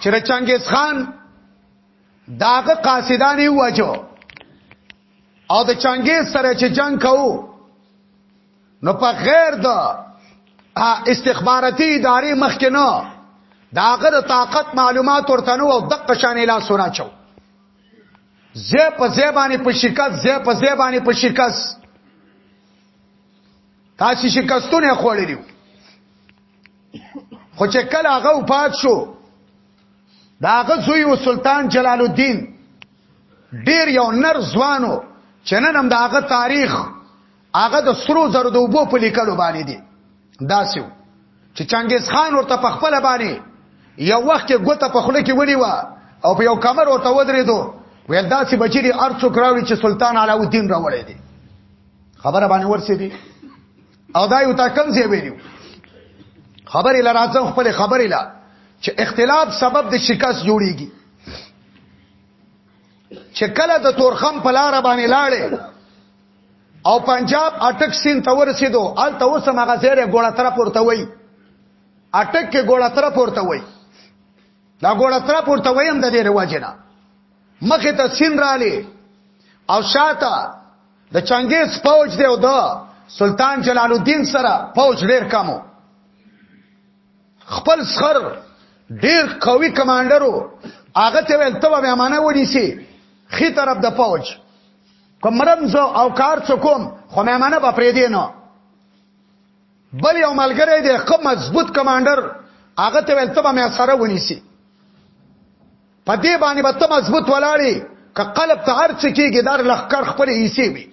چې چنګیز خان داغه قاصدان یې وجو او د چنګیز سره چې جنگ کوو نو په غیر د استخباراتي ادارې مخ کې نه داغه د طاقت معلومات ورته نو او دقه شان اعلان سورا چو زه په زبانه په شکست زه په زبانه په شکست تاسو شکستونه خوړلیو خو چې کله هغه وفات شو دا هغه زوی او سلطان جلال الدین ډیر یو نر ځوانو چې نن هم دا هغه تاریخ هغه د سرو زرو د وبو په لیکلو باندې دی داسې چې چنګیز خان ورته په خپل باندې یو وخت کې ګوته په خله کې ونی و او په یو کمر ورته ودرېدو ویل داسې بچی ارڅو کراوي چې سلطان علاو الدین راوړی دی خبره باندې ورسې دي او دا یو تا کم ځای ویلو خبرې لراځم خپل خبرې لا چې اختلاف سبب د شکست جوړیږي چې کله د تورخم په لار باندې لاړې او پنجاب اٹک سین ته ورسېدو ال ته اوس مغه زیره ګوړه تر پورته وای اٹک کې ګوړه تر پورته وای دا ګوړه تر پورته وای هم د دې رواج نه مخه ته سین رااله او شاته د چنګیز فوج دی او د سلطان جلال الدین سره فوج ډیر کمو خپل سخر ډیر قوي کمانډرو هغه ته ویل ته به امانه ونیسي خي طرف د فوج کومرم زه او کار څه کوم خو میمنه به پرې دی نه بل یو ملګری دی خو مضبوط کمانډر هغه ته ویل ته به سره ونیسی په دې باندې به ته مضبوط ولاړی که قلب ته هر څه کېږي در لخر خپل ایسی وي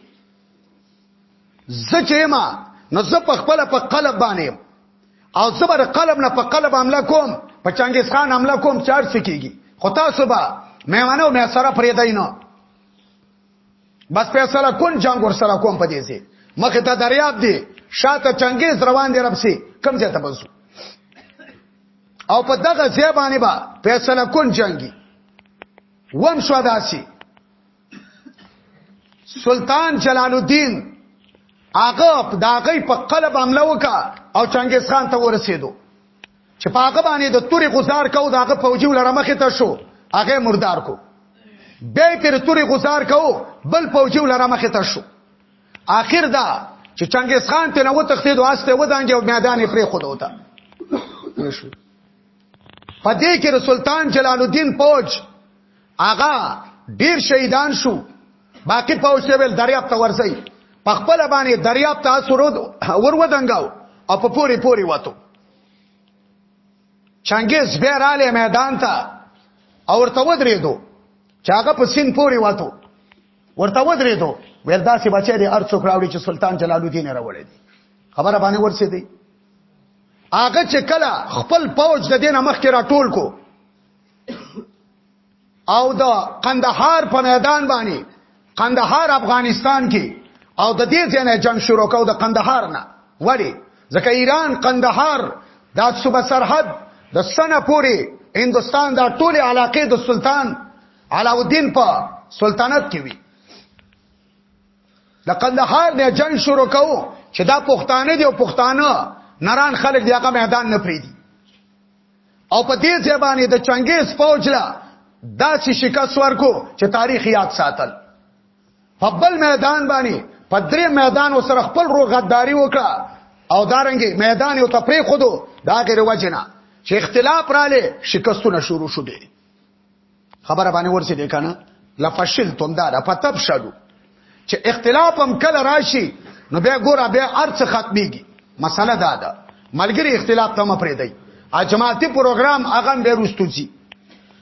زه چې ما نو زه په خپل په قلب باندې او زه بر قلب نه په قلب حمله کوم په چنګیز خان حمله کوم چار څه کېږي خو تاسو به مېوانه مې سره پرې دای نه بس فیصله کون جنگ ور سره کوم پدې سي مخه ته دریاب دی شاته چنګیز روان دی رب سي کم ځای ته بسو او په دغه ځای باندې با فیصله کون جنگي وم شو داسي سلطان جلال الدین هغه داغی په قلب حمله وکا او چنګیز خان ته ورسېدو چې په هغه باندې د توري غزار کو دا هغه فوجي ولړه مخه ته شو هغه مردار کو به پر توري غزار کو بل فوجي ولړه مخه ته شو اخر دا چې چنګیز خان ته نو تختید واسطه ودانګي او میدان پرې خود وتا په دې کې سلطان جلال الدین فوج آغا ډیر شهیدان شو باقی فوج ته ول دریاب ته ورځي په خپل باندې دریاب ته سرود ور ودانګاو او په پوری پوری وته چنګیز بیا رااله میدان ته او ورته ودرېدو چې هغه په سین پوري واتو ورته ودرېدو ول داسې بچی دی ارڅو کراوړي چې سلطان جلال الدین راوړی دی خبره باندې ورسې دی هغه چې کله خپل پوج د دینه مخ کې راټول کو او د قندهار په میدان باندې قندهار افغانستان کې او د دې ځنه جنگ شروع کو د قندهار نه وړي ځکه ایران قندهار د صوبه سرحد د سنه پوری هندستان دا ټوله علاقې د سلطان علاوالدین په سلطنت کې وي د قندهار نه جنگ شروع کو چې دا پښتانه دی او پښتانه نران خلک دی هغه میدان نه پریدي او په دې ځای باندې د چنګیز فوج لا داسې شکست ورکو چې تاریخ یاد ساتل په بل میدان باندې په درې میدان سره خپل رو غداری وکړه او دارنګي میدان یو ته پرې خودو دا غیر وجنه چې اختلاف رااله شکستونه شروع شوه خبره باندې ورسې دې کنه لفشل تم دا پتب شلو چې اختلاف هم کله راشي نو بیا ګوره بیا ارڅ ختميږي مسله دا ده ملګری اختلاف ته مپرې دی اجماعتي پروګرام هغه به رستوځي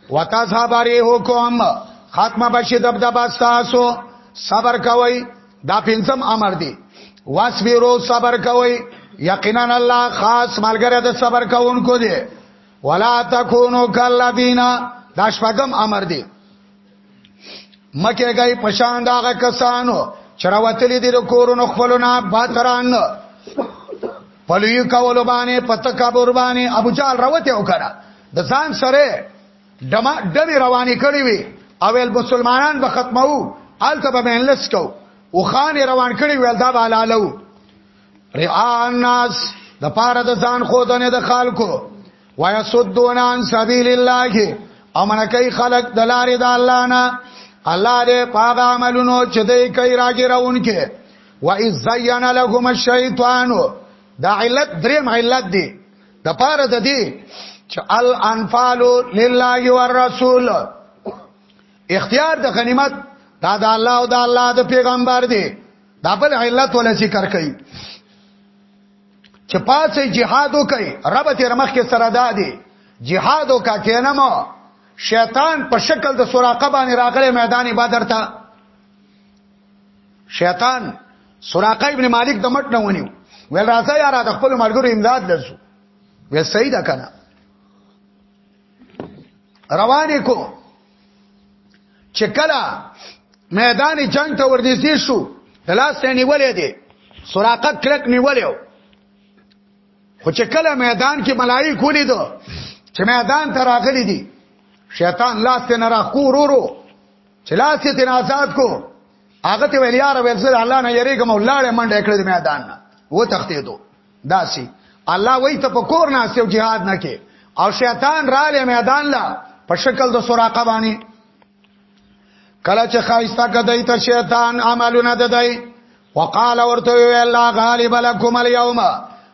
وتا صحاباري حکم خاتمه بشي دب دب استاسو صبر کوي دا پنځم امر دی واسبیرو صبر کوي یقینا الله خاص ملګری د صبر کوونکو دی ولا تکونو کلذین دا شپږم امر دی مکه گئی پشان داغه کسانو چروتلی دی کورونو خپلونه باتران پلوی کولو باندې پتکبر باندې ابو جال راوته وکړه د ځان سره دما دمی رواني کړی وی اول مسلمانان به ختمو آلته به مهلس کو او خان روان کړی ویل دا به حلالو رعا الناس د پاره د ځان خودنه د خلکو ويسدون عن سبيل الله او من کوي خلق د لارې د الله نه الله دې پاغه عملونو چې دې کوي راګراون کې و اذ زین لهم الشیطان دا علت دریم علت دی د پاره د دې چې الانفال لله والرسول اختیار د غنیمت دا د الله او د الله د پیغمبر دی دا بل علت ول ذکر کوي چې پاسه جهاد وکي رب ته رمخ کې سره دادي جهاد وکا کینم شیطان په شکل د سوراقه باندې راغله میدان بدر ته شیطان سوراقه ابن مالک د مټ نه ونیو ویل راځه یاره د خپل مرګرو امداد لزو ویل صحیح ده کنه روانې کو چې کله میدان جنگ ته وردیسی شو د لاس ته نیولې دي سراقه کلک نیولې خو چې کله میدان کې ملایک ولید چې میدان ته راغلي دي شیطان لاس ته نه راخو ورورو چې لاس ته نه آزاد کو هغه ته ویل یار ویل سره الله نه یریګم ولاړې منډه کړې میدان نه و تختیدو داسي الله وای ته په کور نه سیو jihad نه کې او شیطان را لې میدان لا په شکل د سوراقه باندې کله چې خایستا کدی ته شیطان عملونه ددای وقال ورته ویل لا غالب لكم اليوم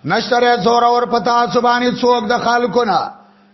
نشتره زور اور پتا سبانی څوک د خلکو نه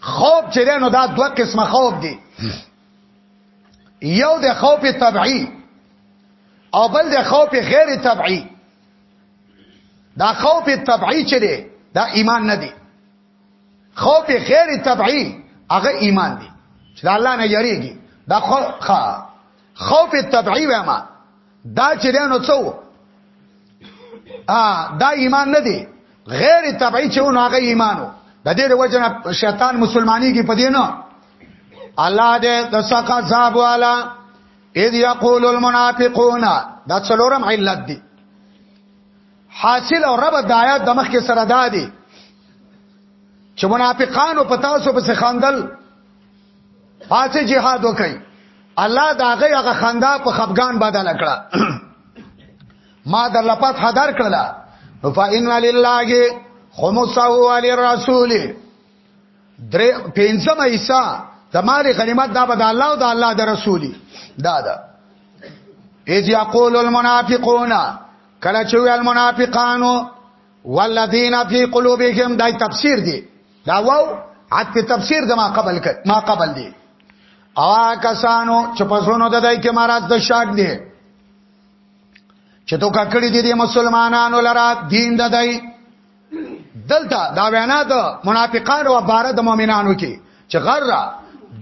خوب چې نو دا دوه قسمه خوب دي یو د خوب طبعي او بل د خوب غیر طبعي دا خوب طبعي چې دی دا ایمان نه دی خوب غیر طبعي هغه ایمان دی چې الله نه یریږي دا خو خوف طبعی وما دا چې دانو څو ا دا ایمان نه دی غیر طبعی چې ونه هغه ایمانو د دې وجنه شیطان مسلمانی کې پدې نه الله دې د سقا عذاب والا اذ یقول المنافقون دا څلورم علت دی حاصل او رب د آیات د مخ کې سره دادی چې منافقانو په تاسو په خندل پاتې جهاد وکړي الله دا غي هغه خندا په خفقان بدل کړه ما در لپات حدر کړه فإن لله خمسه وللرسول درې پنځمه حصہ د مال غنیمت دا به د الله او د الله د رسولي دا ده اذ یقول المنافقون کله چې ویل منافقانو والذین فی قلوبهم دای تفسیر دی دا واو عطف تفسیر د ما قبل کړ ما قبل دی او کسانو چې پسونو د دای کې مراد د شاک دی چې تو ککړی دي د مسلمانانو لرا دین د دای دلته دا وینا د منافقانو او بار د مؤمنانو کې چې غره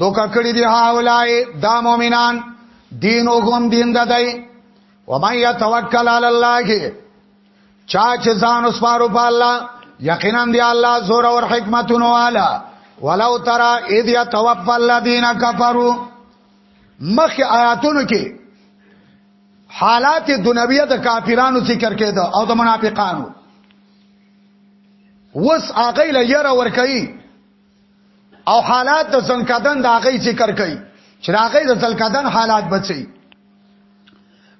دوکا کړی دی هاولای دا مؤمنان دین او هم دین د دای و مې توکل علی الله چا چې ځان وسپارو په الله یقینا دی الله زور او حکمتونو والا ولو ترى اذ يتوفى الذين كفروا مخ آیاتونو کې حالات دنیویه د کافرانو ذکر کېده او د منافقانو وس هغه له یره ور کوي او حالات د زنکدن د هغه ذکر کوي چې هغه د زلکدن حالات بچي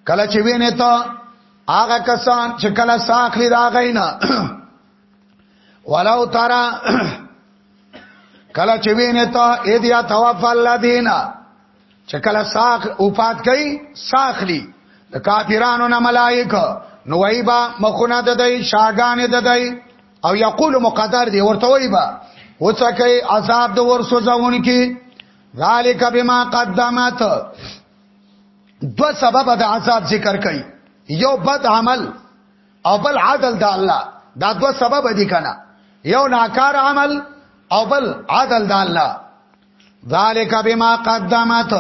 کله چې وینې ته هغه کسان چې کله ساخلی دا غینا ولو ترى کله چې وینې ته اې دیا توف الله دینا چې کله ساخ اوپات کوي ساخلی د کافرانو نه ملائک نو وایبا مخونه د دای شاګان د دای او یقول مقدر دی ورته وایبا وڅکه عذاب د ورسو ځون کی ذالک بما قدمت دو سبب د عذاب ذکر کړي یو بد عمل او بل عدل د الله دا دو سبب دي کنه یو ناکار عمل او بل عدل د الله ذالک بما قدمت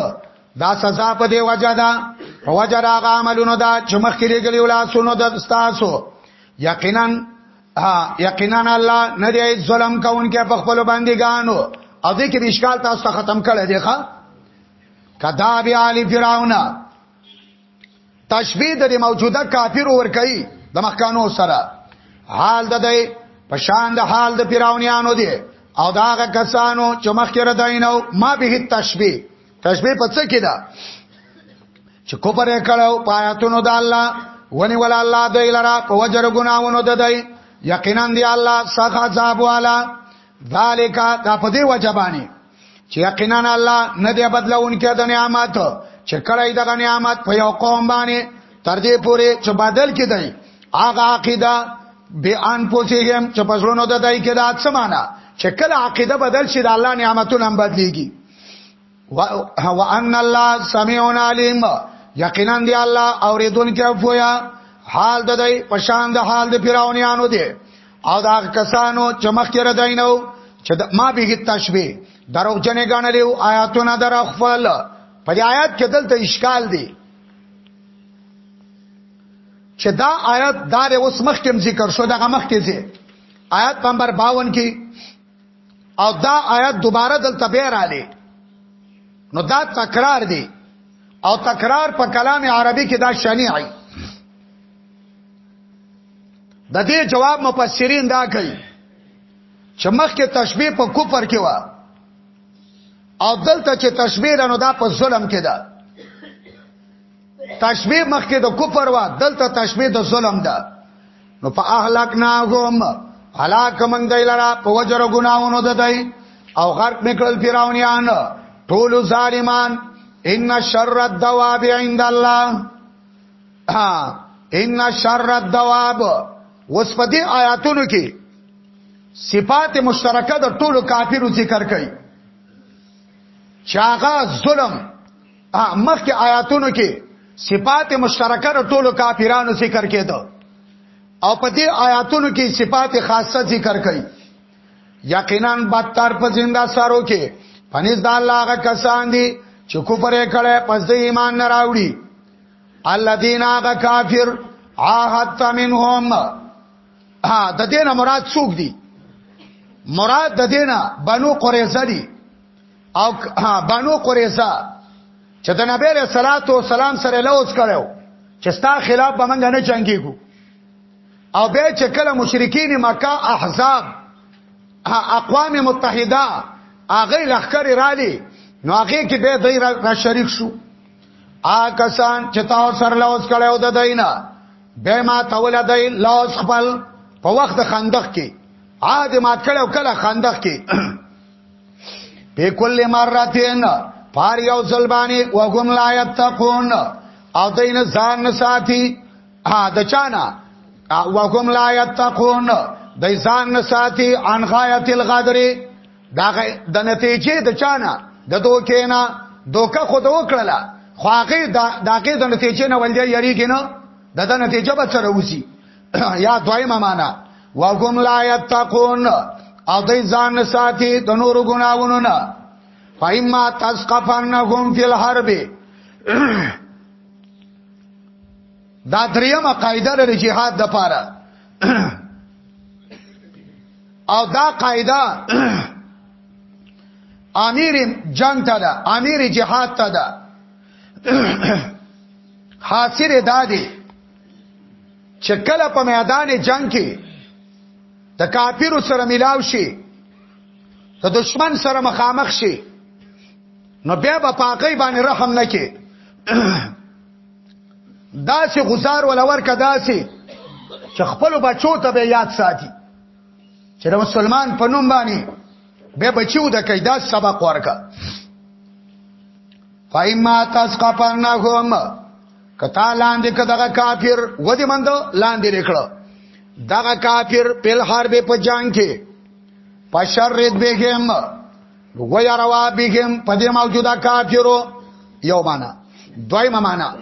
دا سزا په دی وجه دا وجه دا عملونو دا چې مخکې لګلی ولا سونو د تاسو یقینا یقینا الله نه دی ظلم کوونکی په خپل بندګانو او دې کې اشکال تاسو ختم کړی دی ښا کذاب علی فرعون تشبیه د موجوده کافر ور کوي د مخکانو سره حال د دی په شان د حال د فرعونانو دی او داغه کسانو چې مخکې را دینو ما به تشبیه تشبیه په څه کې ده چې کوپر یې کړو پایاتونو د الله ونی ول الله د لرا په وجر ګناونو د دی یقینا دی الله سخا عذاب والا ذالک دا په دې وجبانی چې یقینا الله نه دی بدلونکي د نعمت چې کړی د نعمت په یو قوم باندې تر دې پورې چې بدل کړي هغه عقیده به ان پوسیږم چې پسلونو د دای کې د اتسمانه چې کله عقیده بدل شي د الله نعمتونه هم بدليږي وان الله سميع عليم یقینا دی الله اوریدونکي فویا حال د دای پشان د حال د فراونیانو دی او دا کسانو چې مخکې را دینو چې ما به تشبیه دروغ جنې غاڼلې او آیاتونه در خپل په آیات کې دلته اشکال دی چې دا آیات دا د اوس مخکې ذکر شو دا مخکې دی آیات نمبر 52 کې او دا آیات دوباره دلته به رااله نو دا تکرار دی او تکرار په کلام عربي کې دا شنیعي د دې جواب مفسرین دا کوي چې مخکې تشبیه په کفر کې و او دلته چې تشبیه رانو دا په ظلم کې ده تشبیه مخکې د کفر و دلته تشبیه د ظلم ده نو په اهلک ناغم هلاک من دی لرا په وجر ګناونو ده دی او غرق میکل فراونیان ټول ظالمان ان شر الدواب عند الله ان شر الدواب وس په دې آیاتونو کې صفات مشترکه د ټولو کافرو ذکر کړي چاغه ظلم مخکې آیاتونو کې صفات مشترکه د ټولو کافرانو ذکر کېده او په دې آیاتونو کې صفات خاصه ذکر کړي یقینا بدتر په زنده سارو کې پنځ د الله غ کسان دي چې کفر یې کړي پس د ایمان نه راوړي الذين غ کافر عاهدت منهم ها د دینه مراد څوک دي مراد د دینه بنو قریظه دي او ها بنو قریظه چې د نبی رسول الله سلام سره لوز کړو چې ستا خلاف به منګ نه جنگيږي او به چې کله مشرکین مکه احزاب اقوام متحده هغه لخر رالی نو هغه کې به دوی را شریک شو آ کسان چې تا سر لوز کړو د دینا به ما تول دی لوز خپل په وخت خندق کې عاد ما کړو کله خندق کې په کل مراتین پار یو زلبانی وهم لا یتقون او دین ځان ساتي ها د چانا وهم لا یتقون د ځان ساتي ان غایت الغدر دا د نتیجې د چانا د دوکینا دوکه خود وکړه خو هغه داګه د نتیجې نه ولې یری کینو د د نتیجه به سره وسی یا دویمه معنا وهم لا یتقون او د ځان ساتي د نورو ګناوونو نه فایما تسقفنهم فی الحرب دا دریمه قاعده لري جهاد د پاره او دا قاعده امیر جنگ ته ده امیر جهاد ته ده حاصل دادی چې کله په میدان جنگ کې د کافیرو سره ملاو شي د دشمن سره مخامخ شي نو بیا به پاګی باندې رحم نه کې داسې غزار ولا ورکه داسې چې خپل بچو ته به یاد ساتي چې د مسلمان په نوم باندې به بچو د کیدا سبق ورکه فایما تاسقفنهم کتا لاندې کداغه کافر ودی مند لاندې لیکړه دغه کافر په حرب په جنگ کې پشرید بهم و يروا بهم په دې موجوده کافرو یو معنا دویمه معنا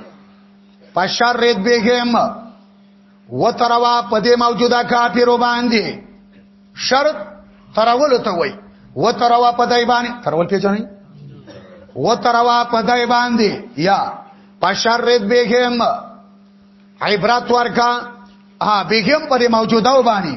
فشرد بهم و تروا په دې موجوده کافرو باندې شرط ترول ته وای و تروا په دای باندې ترول پیژنې و تروا په دای باندې یا فشرد بهم عبرت ورکا ها بهم پر موجوده وبانی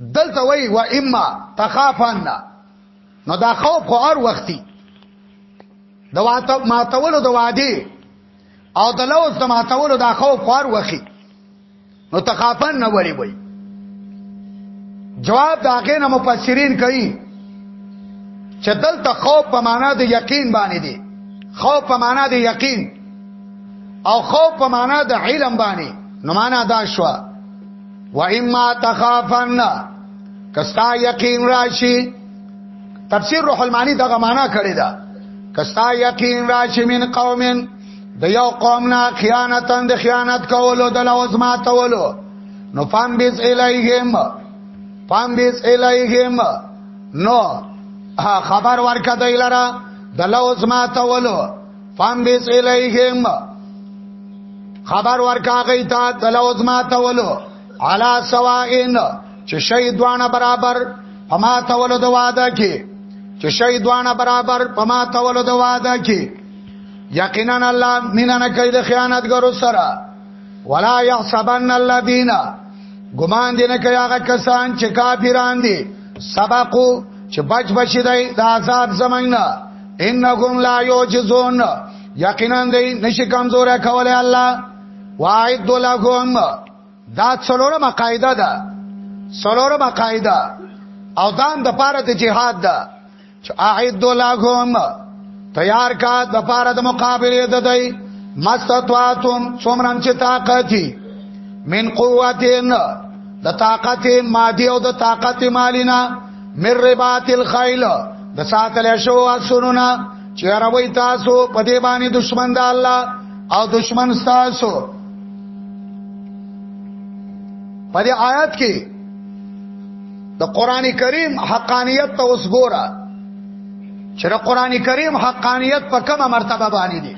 دلته وای و اما تخافن نو دا خوف خو هر وختي د واته ماتولو د وادي او د لوز د ماتولو د خوف خو هر وختي نو تخافن نه وری وای جواب دا غې نه مفسرین کوي چې دلته خوف په معنا د یقین باندې دی خوف په معنا د یقین او خوف په معنا د علم باندې نو معنا دا شوه و اما تخافن کستا یقین راشي تفسیر روح المانی دغه معنا کړی دا کستا یقین راشي من قومن د یو قوم نه خیانتن د خیانت کولو د لوز ماتولو نو فام بیس الیهم فام بیس الیهم نو خبر ورکړه دی لره د لوز ماتولو فام بیس الیهم خبر ورکا غی تا تلوز ما تولو علا سوائن چه شیدوان برابر پما تولو دو واده کی چه شیدوان برابر پما تولو دو واده کی یقینا الله مینا نه کوي د خیانتګرو سره ولا يحسبن الذين ګمان دي نه کوي هغه کسان چې کافران دي سبقو چې بچ بچی دی د عذاب زمنګ نه انکم لا یوجزون یقینا دی نشی کمزور کوله الله واعد لهم دا څلورمه قاعده ده څلورمه قاعده او دان د پاره د جهاد ده چې اعد لهم تیار کا د پاره د مقابله ده دی مستطاعتم څومره چې طاقت دي من قوتین د طاقت مادي او د طاقت مالینا مر ربات الخیل د ساتل شو اسونونا چې راوي تاسو په دې باندې دشمن د الله او دشمن تاسو په دې آیات کې د قران کریم حقانیت ته اوس ګوره چې د قران کریم حقانیت په کومه مرتبه باندې دي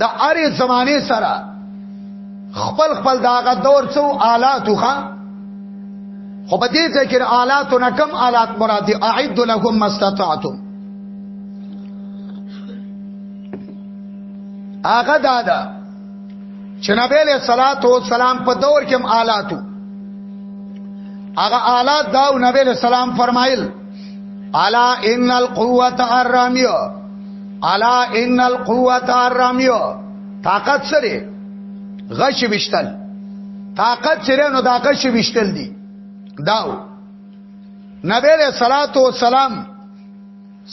د اره زمانه سره خپل خپل داغه دور څو آلات وخا خو په دې ذکر آلات نه کم آلات مراد دي اعد لهم مستطعتم هغه دادا چې نبی له صلوات و سلام په دور کې آلاتو هغه آلات دا نبی له سلام فرمایل الا ان القوه الرمي الا ان القوه الرمي طاقت سره غش وشتل طاقت چیرې نو دا غش وشتل دي داو نبی له صلوات و سلام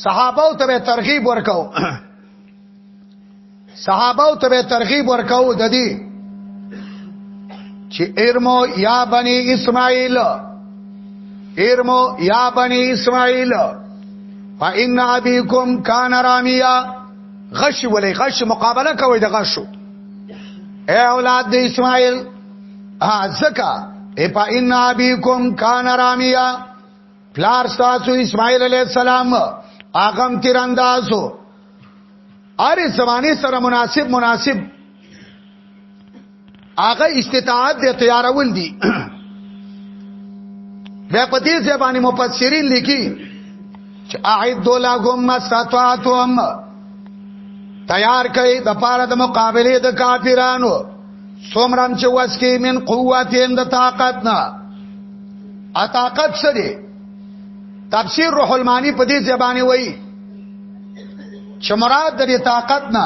صحابه ته ترغیب ورکاو صحابه ته ترغیب ورکاو د دې چې ارمو یا بنی اسماعیل ارمو یا بنی اسماعیل فإن أبيكم كان راميا غش ولې غش مقابله کوي د غشو اے اولاد د اسماعیل ها زکا اپا ان ابيكم كان راميا پلار تاسو اسماعیل علیہ السلام اغم تیر اندازو اره زمانه سره مناسب مناسب هغه استطاعت د تیارول دي بیا په دې ځبانه مفسرین لیکي چې اعد لهم مستطاعتهم تیار کړي د پاره د مقابله د کافرانو سومرم چې وسکی من قوت اند طاقت نه ا طاقت سره تفسیر روح المانی په دې ځبانه وایي چې مراد د طاقت نه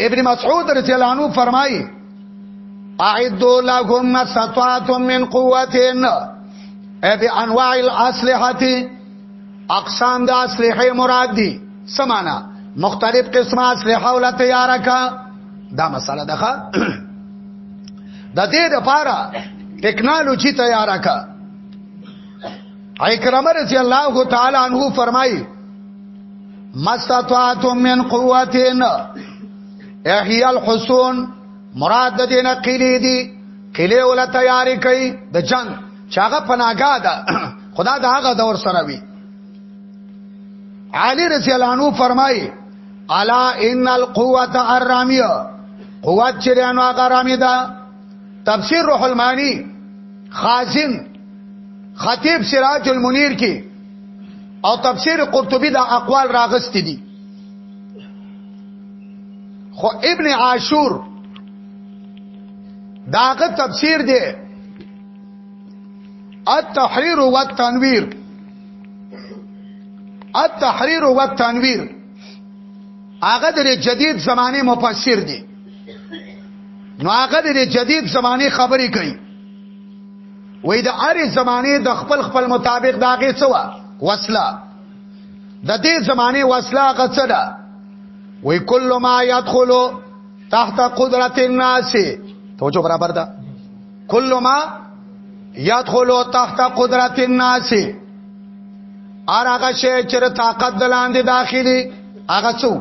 ابن مسعود رضی الله عنه فرمایي اعدوا لهم ما استطعتم من قوه اي بانواع الاسلحه اقسام د اسلحه مراد دي سمانا مختلف قسمه اسلحه ولا تیار کا دا مسله ده د دې لپاره ټیکنالوژي تیار کا اکرم رضی الله تعالی عنہ فرمایي مستطاعتم من قوتین احیا الحسون مراد د دینه قیلی دی قیلی ولا تیاری کوي د جنگ چاغه پناګا ده خدا د هغه دور سره وی علی رضی الله عنه فرمایي الا ان القوه الرامیه قوت چې رانو هغه رامی ده تفسیر روح المانی خازن خطیب سراج المنیر کې او تفسیر قرطبی دا اقوال راغست دي خو ابن عاشور داغه تفسیر دی التحریر والتنویر التحریر والتنویر هغه د جدید زمانه مفسر دی نو هغه د جدید زمانه خبرې کوي وای د اره زمانه د خپل خپل مطابق داغه څه وا وصله د دې زمانه وصله غڅه ده وای کله ما يدخل تحت قدرت الناس توجه برابر ده کله ما يدخل تحت قدرت الناس ارغه شی چې طاقت دلاندې داخلي هغه څو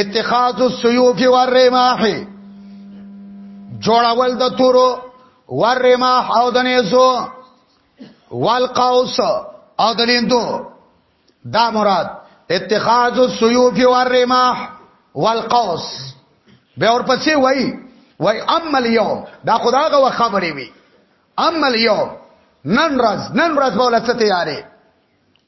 اتخاذ السيوف والرماح جوړول د تورو والرماح او د نيزو والقوس او د لیندو دا مراد اتخاذ السيوف والرماح والقوس به ورپسې وای وای اما اليوم دا خداغه و خبرې وي اما اليوم نن ورځ نن ورځ بوله څه تیارې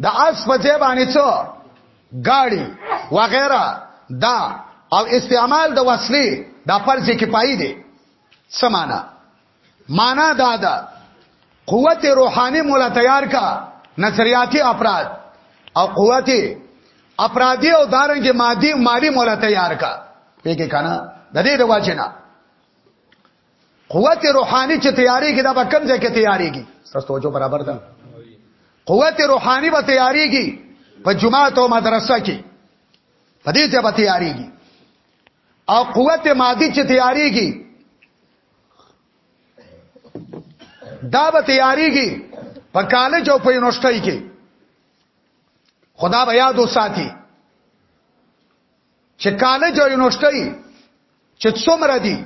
د اس په ځای باندې څو گاڑی وغیرہ دا او استعمال د وسلې دا فرض کفایي دی سمانا معنا دا ده قوت روحاني مولا تیار کا نظریاتي افراد او قوت افرادی او دارنګ مادي مالی مولا تیار کا پیګه کنا د دې د واجنه قوت روحاني چې تیاریږي دا به کم ځای کې تیاریږي تاسو توجه برابر ده قوت روحاني به تیاریږي په جماعت او مدرسه کې په دې ځای به تیاریږي او قوت مادي چې تیاریږي دا به تیاریږي په کالج او په یونیورسيټي کې خدا به یاد وساتي چې کالج او یونیورسيټي چې څومره دي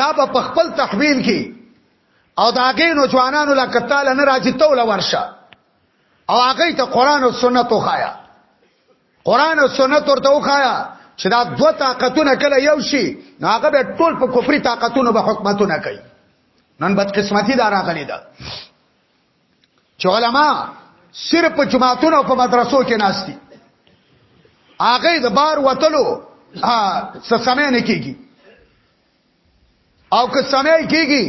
دا په خپل تحویل کې او دا غي نوجوانانو لا کتاله نه راځي ته ول ورشه او هغه ته قران او سنت وخایا قران او سنت ورته وخایا چې دا دوه طاقتونه کله یو شي نو هغه به ټول په کفري طاقتونو به حکومتونه کوي نن بدقسمتي دا راغلي ده چې علما صرف په جماعتونو او په مدرسو کې ناشتي هغه د بار وتلو څه سمې نه کیږي او که سمې کیږي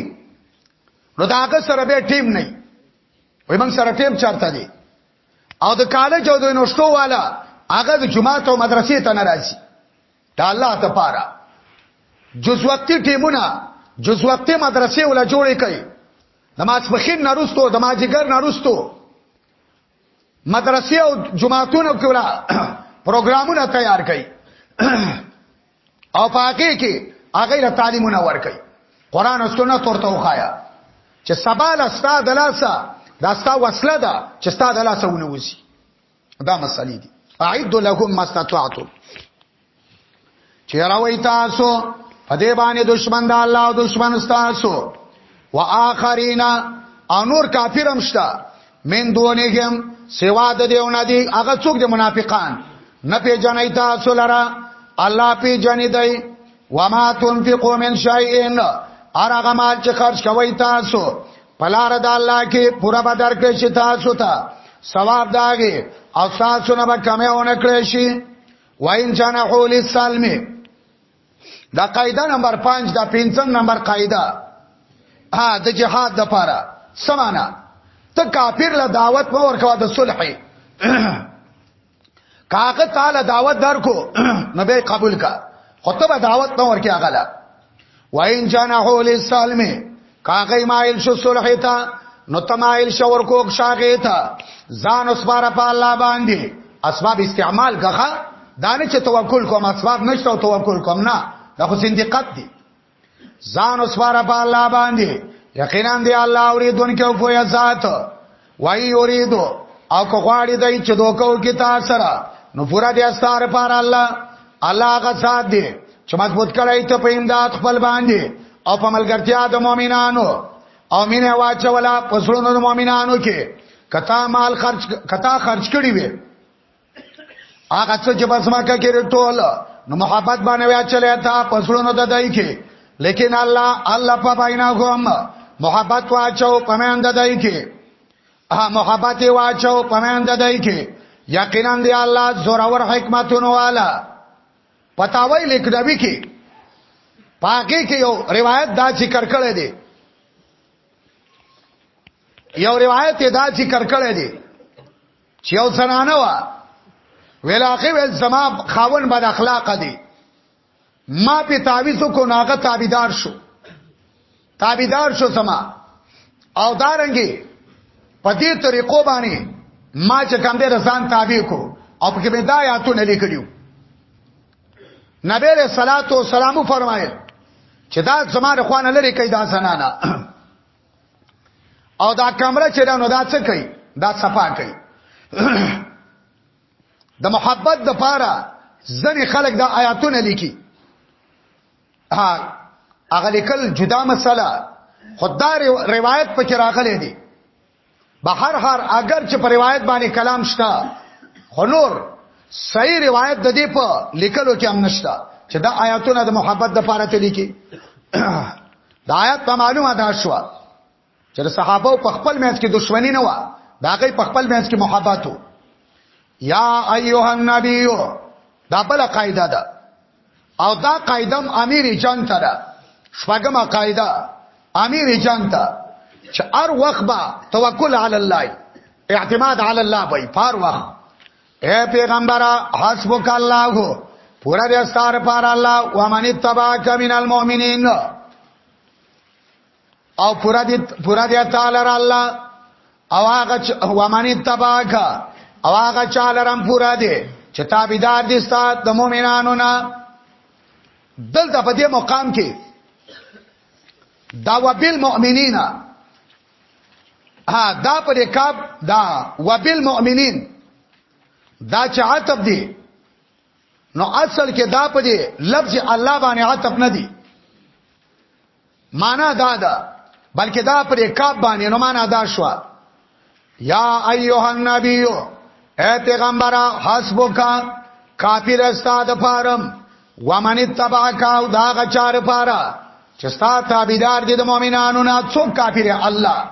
نو دا هغه سره به ټیم نه وي موږ سره ټیم چارته دي او د کالج او د یونیورسيټو والا هغه د جماعت او مدرسې ته ناراضي دا الله ته پاره جز وقتی ټیمونه جز وقتی مدرسې ولا جوړې کړي نماز پخین نارستو د ماجګر نارستو مدرسې او جماعتونو کې ولا پروګرامونه تیار کړي او پاکه کې هغه له تعلیمونه ور کوي قران او سنت ورته وخایا چې سبا لستا دلاسا دا ستا وسله ده چې ستا دلاسا ونوځي دا مسلې دي اعد لهم ما استطعتم چې راوي تاسو په دې باندې دشمن د الله او دشمن تاسو واخرین انور کافرم شتا من دونهم سوا د دیونه دی هغه څوک د منافقان نه پیژنې تاسو لره الله پیژنې دی وما تنفقوا من شیئن ارغه مال چې خرج کوي تاسو پلار د الله کې پورا به درکړي چې تاسو ته ثواب داږي او تاسو نه به کمی ونه کړی شي واین جنحو للسلم دا قاعده نمبر 5 دا پنځم نمبر قاعده ها د جهاد د پاره سمانا ته کافر له دعوت مو ورکوا د صلح کاغه تعالی دعوت درکو نو به قبول کا خطب دعوت نو ورکی اغلا وین جنحو للسلم کاغه مایل شو صلح تا نو تمایل شو ورکو شاغه تا ځان اسبار په الله باندې اسباب استعمال کخه دانه چې توکل کوم اسباب نشته او توکل کوم نه دا خو زندقت دي ځان وسواره په الله باندې یقینا دی الله اوریدونکو او پوهه ذات وای اوریدو او کو غواړي دای چې دوکو کې تا سره نو پورا دې استار پر الله الله غ ذات دی چې مضبوط کړی ته په امداد خپل باندې او په ملګرتیا د مؤمنانو او مینه واچولا پسړونو د مؤمنانو کې کتا مال خرج کتا خرج کړی وي هغه څه چې بس ماکه کې ټول نو محبت باندې ویا چلے تا پسړونو د دای کې لیکن الله الله په باینا کوم محبت واچو پمند دای کې ها محبت واچو پمند دای کې یقینا دی الله زورور حکمتونو والا پتاوی لیک نبی کې پاګه کې یو روایت دا ذکر کړی دی یو روایت دا ذکر کړی دی چې یو زنانه وا ویلاخه ویل زما خاون بد اخلاق دی ما په تعویذ کو ناغه تابعدار شو تابعدار شو سما او دارنګي په دې طریقو باندې ما چې کوم دې رسان تابع کو او په کې به دا یاتو نه لیکلو نبی له صلوات و سلام فرمایل چې دا زماره خوانه لري کیدا زنانا او دا کمره چې دا نو دا څه کوي دا صفا کوي د محبت د پاره ځنې خلک دا آیاتونه لیکي ها هغه لیکل جدا مسله خدای روایت پکې راغلي دي بهر هر اگر چې په روایت باندې کلام شته خو نور صحیح روایت د دې په لیکلو کې هم نشته چې دا آیاتونه د محبت د پاره ته لیکي دا آیات په معلومه ده شو چې صحابه په خپل منځ کې دښمنی نه و دا غي په خپل منځ کې محبت وو یا ایها النبی دا بل قاعده ده او دا قاعده امیر جنگ ته ده شپږمه قاعده امیر جنگ ته چې ار وخت با توکل علی الله اعتماد علی الله وای پار وخت اے پیغمبر حسبک الله پورا دې ستاره پار الله و من تبعک من المؤمنین او پورا دې پورا دې تعالی را الله او هغه ومنه تباک او هغه چاله رم پورا دې چې تابعدار دي ستاسو د مؤمنانو نه دلته په دې مقام کې دا وبال مؤمنین ها دا په دې کاب دا وبال مؤمنین دا چې عتب دی نو اصل کې دا په دې لفظ الله باندې عتب نه دی معنا دا ده بلکې دا پر کعب باندې نو معنا دا شو یا ایها النبی اے پیغمبر حسبک کافی رستا د فارم ومن تبعک او دا غچار پارا چې ستا تابعدار دي د مؤمنانو نه څوک کافر الله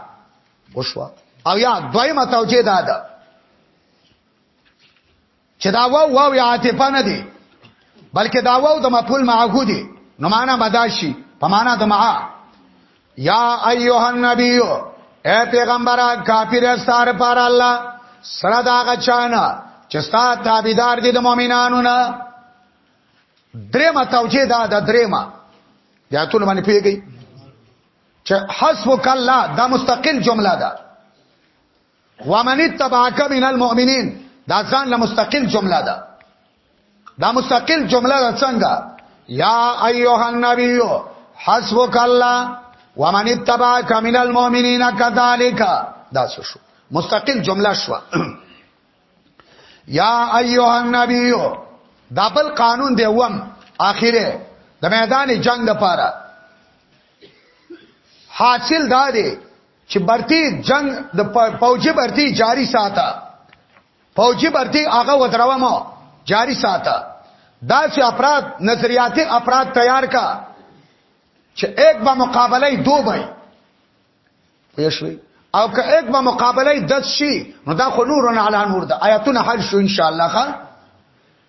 وشوا او یا دویمه توجیه ده چې دا واو واو عاطفه نه دی بلکې دا واو د مفعول معه دی نو معنا بداشي په معنا د معه یا ایها النبی اے پیغمبره کافر استار پر الله سره دا غچانا چې ستا تابعدار دي د مؤمنانو نه درېما توجیه دا د درېما بیا ټول باندې پیږي چې حسبک الله دا مستقل جمله ده ومن اتبعک من المؤمنین دا ځان له مستقل جمله ده دا مستقل جمله ده څنګه یا ایها النبی حسبک الله ومن اتبعک من المؤمنین کذالک دا څه شو مستقل جمله شو یا ایها النبی دا بل قانون دی وم اخیره د میدان جنگ لپاره حاصل دا دی چې برتی جنگ د پوجي برتی جاری ساته پوجي برتی هغه ودراوه مو جاری ساته دا چې افراد نظریاتي افراد تیار کا چې ایک با مقابله دو بای پېښوي او که ایک با مقابله د شي نو دا خو نورن علی نور ده آیاتونه حل شو ان شاء الله ښا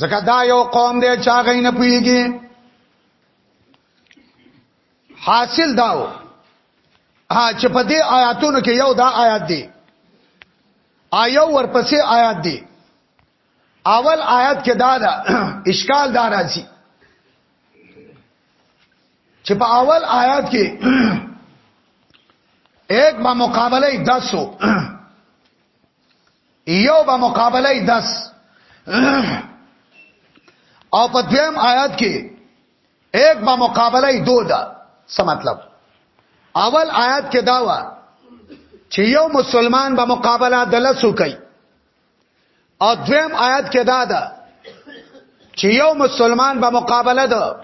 ځکه دا یو قوم دی چې هغه نه پويږي حاصل داو ها چې په دې آیاتونو کې یو دا آیات دی آیو ورپسې آیات دی اول آیات کې دا دا اشکال دا راځي چې په اول آیات کې ایک با مقابله 10 یو به مقابله 10 او په دویم آیات کې ایک به مقابله 2 ده څه مطلب اول آیات کې دا و چې یو مسلمان به مقابله د لسو کوي او دویم آیات کې دا ده چې یو مسلمان به مقابله ده